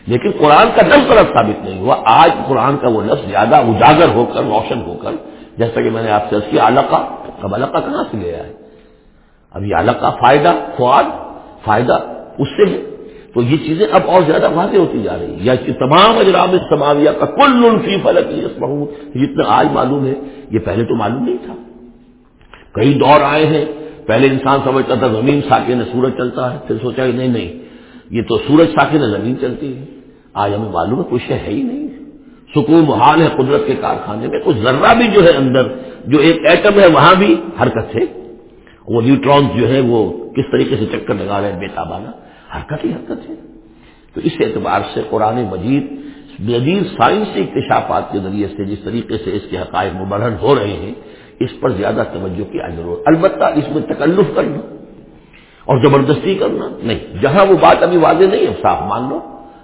لیکن قرآن کا لفظ غلط ثابت نہیں ہوا۔ آج قرآن کا وہ لفظ زیادہ اجاگر ہو کر، روشن ہو کر، جیسا کہ میں نے آپ سے کیا، علقہ، اب علقہ کہاں سے گیا ہے اب یہ علقہ فائدہ فواد فائدہ اس سے ہے۔ تو یہ چیزیں اب اور زیادہ واضح ہوتی جا رہی ہیں۔ یا تمام اجرام سماویہ کا کل الفی فلک جتنا آج معلوم ہے، یہ پہلے تو معلوم نہیں تھا۔ کئی دور آئے ہیں، پہلے انسان سمجھتا تھا زمین ساکن سورج چلتا ہے، پھر سوچا کہ نہیں نہیں، یہ تو سورج ساکن زمین چلتی ہے۔ آج ہمیں معلوم ہے کچھ ہے ہی نہیں۔ سکون محال ہے قدرت کے کارخانے میں کچھ ذرہ بھی جو ہے اندر، جو ایک ایٹم ہے، وہاں بھی حرکت ہے۔ وہ نیوٹرانس جو ہے وہ کس طریقے سے چکر لگا رہے ہیں بےتابانہ حرکت ہی حرکت ہے۔ تو اس اعتبار سے قرآن مجید، جدید سائنسی اکتشافات کے ذریعے سے، جس طریقے سے اس کے حقائق مبرہن ہو رہے ہیں، اس پر زیادہ توجہ کی ضرورت البتہ اس میں تکلف کرنا اور زبردستی کرنا، نہیں، جہاں وہ بات ابھی واضح نہیں ہے، صاف مان لو۔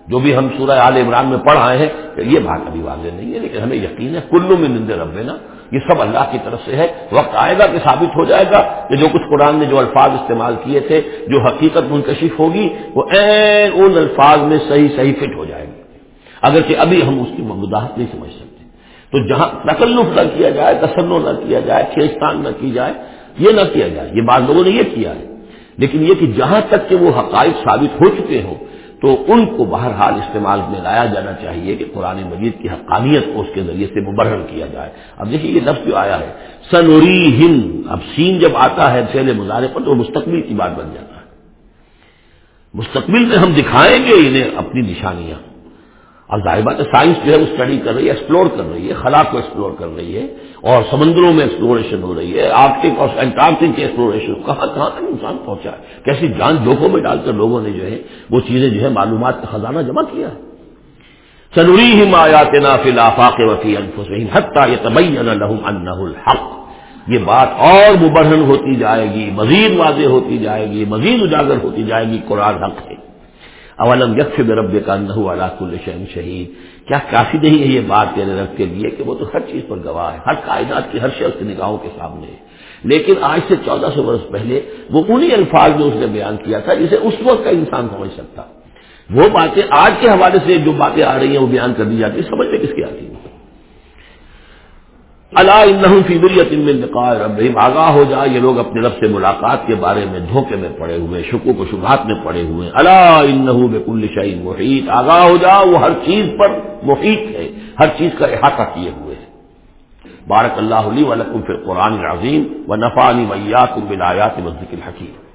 جو بھی ہم سورہ عال عمران میں پڑھ آئے ہیں، کہ یہ بات ابھی واضح نہیں ہے، لیکن ہمیں یقین ہے، کلو میں نندے رب نا یہ سب اللہ کی طرف سے ہے۔ وقت آئے گا کہ ثابت ہو جائے گا کہ جو کچھ قرآن نے جو الفاظ استعمال کیے تھے، جو حقیقت منکشف ہوگی، وہ ان الفاظ میں صحیح صحیح فٹ ہو جائے گی اگرچہ ابھی ہم اس کی مقداحت نہیں سمجھ سکتے۔ تو جہاں تکلف نہ کیا جائے تسنو نہ کیا جائے کھیستان نہ کی جائے، یہ نہ کیا جائے، یہ بات لوگوں نے یہ کیا ہے۔ لیکن یہ کہ جہاں تک کہ وہ حقائق ثابت ہو چکے ہوں تو ان کو بہرحال استعمال میں لایا جانا چاہیے کہ قرآن مجید کی حقانیت کو اس کے ذریعے سے مبرر کیا جائے۔ اب دیکھیے یہ لفظ جو آیا ہے سنوری ہند اب سین جب آتا ہے فیل مظاہرے پر تو مستقبل کی بات بن جاتا ہے۔ مستقبل میں ہم دکھائیں گے انہیں اپنی نشانیاں۔ اور ظاہر بات ہے، سائنس جو ہے وہ اسٹڈی کر رہی ہے ایکسپلور کر رہی ہے، خلا کو ایکسپلور کر رہی ہے اور سمندروں میں ایکسپلوریشن ہو رہی ہے آرکٹک اور انٹارکٹک کی ایکسپلوریشن کہاں کہاں تک انسان پہنچا ہے؟ کیسی جان جوکوں میں ڈال کر لوگوں نے جو ہے وہ چیزیں جو ہے معلومات کا خزانہ جمع کیا ہے۔ سنوری ہی مایات نافل آفاق وفی انفسین حتیٰ یہ طبی الحق۔ یہ بات اور مبرہن ہوتی جائے گی، مزید واضح ہوتی جائے گی، مزید اجاگر ہوتی جائے گی، قرآن حق ہے۔ اولم یکف رب کا نہ والا شہید۔ کیا کافی نہیں ہے یہ بات تیرے رب کے لیے کہ وہ تو ہر چیز پر گواہ ہے، ہر کائنات کی، ہر شخص کی نگاہوں کے سامنے ہے۔ لیکن آج سے چودہ سو برس پہلے وہ انہی الفاظ میں اس نے بیان کیا تھا جسے اس وقت کا انسان سمجھ سکتا۔ وہ باتیں آج کے حوالے سے جو باتیں آ رہی ہیں وہ بیان کر دی جاتی ہیں، سمجھ میں کس کی آتی ہیں؟ اللہ لقاء ربهم آگاہ ہو جائے یہ لوگ اپنے رب سے ملاقات کے بارے میں دھوکے میں پڑے ہوئے، شکوک و شبہات میں پڑے ہوئے۔ اللہ بکل شعین محیط۔ آگاہ ہو جا، وہ ہر چیز پر محیط ہے، ہر چیز کا احاطہ کیے ہوئے بارک اللہ علی ولکم فی القرآن العظیم و نفا علی میات بلایات ذکر الحکیم۔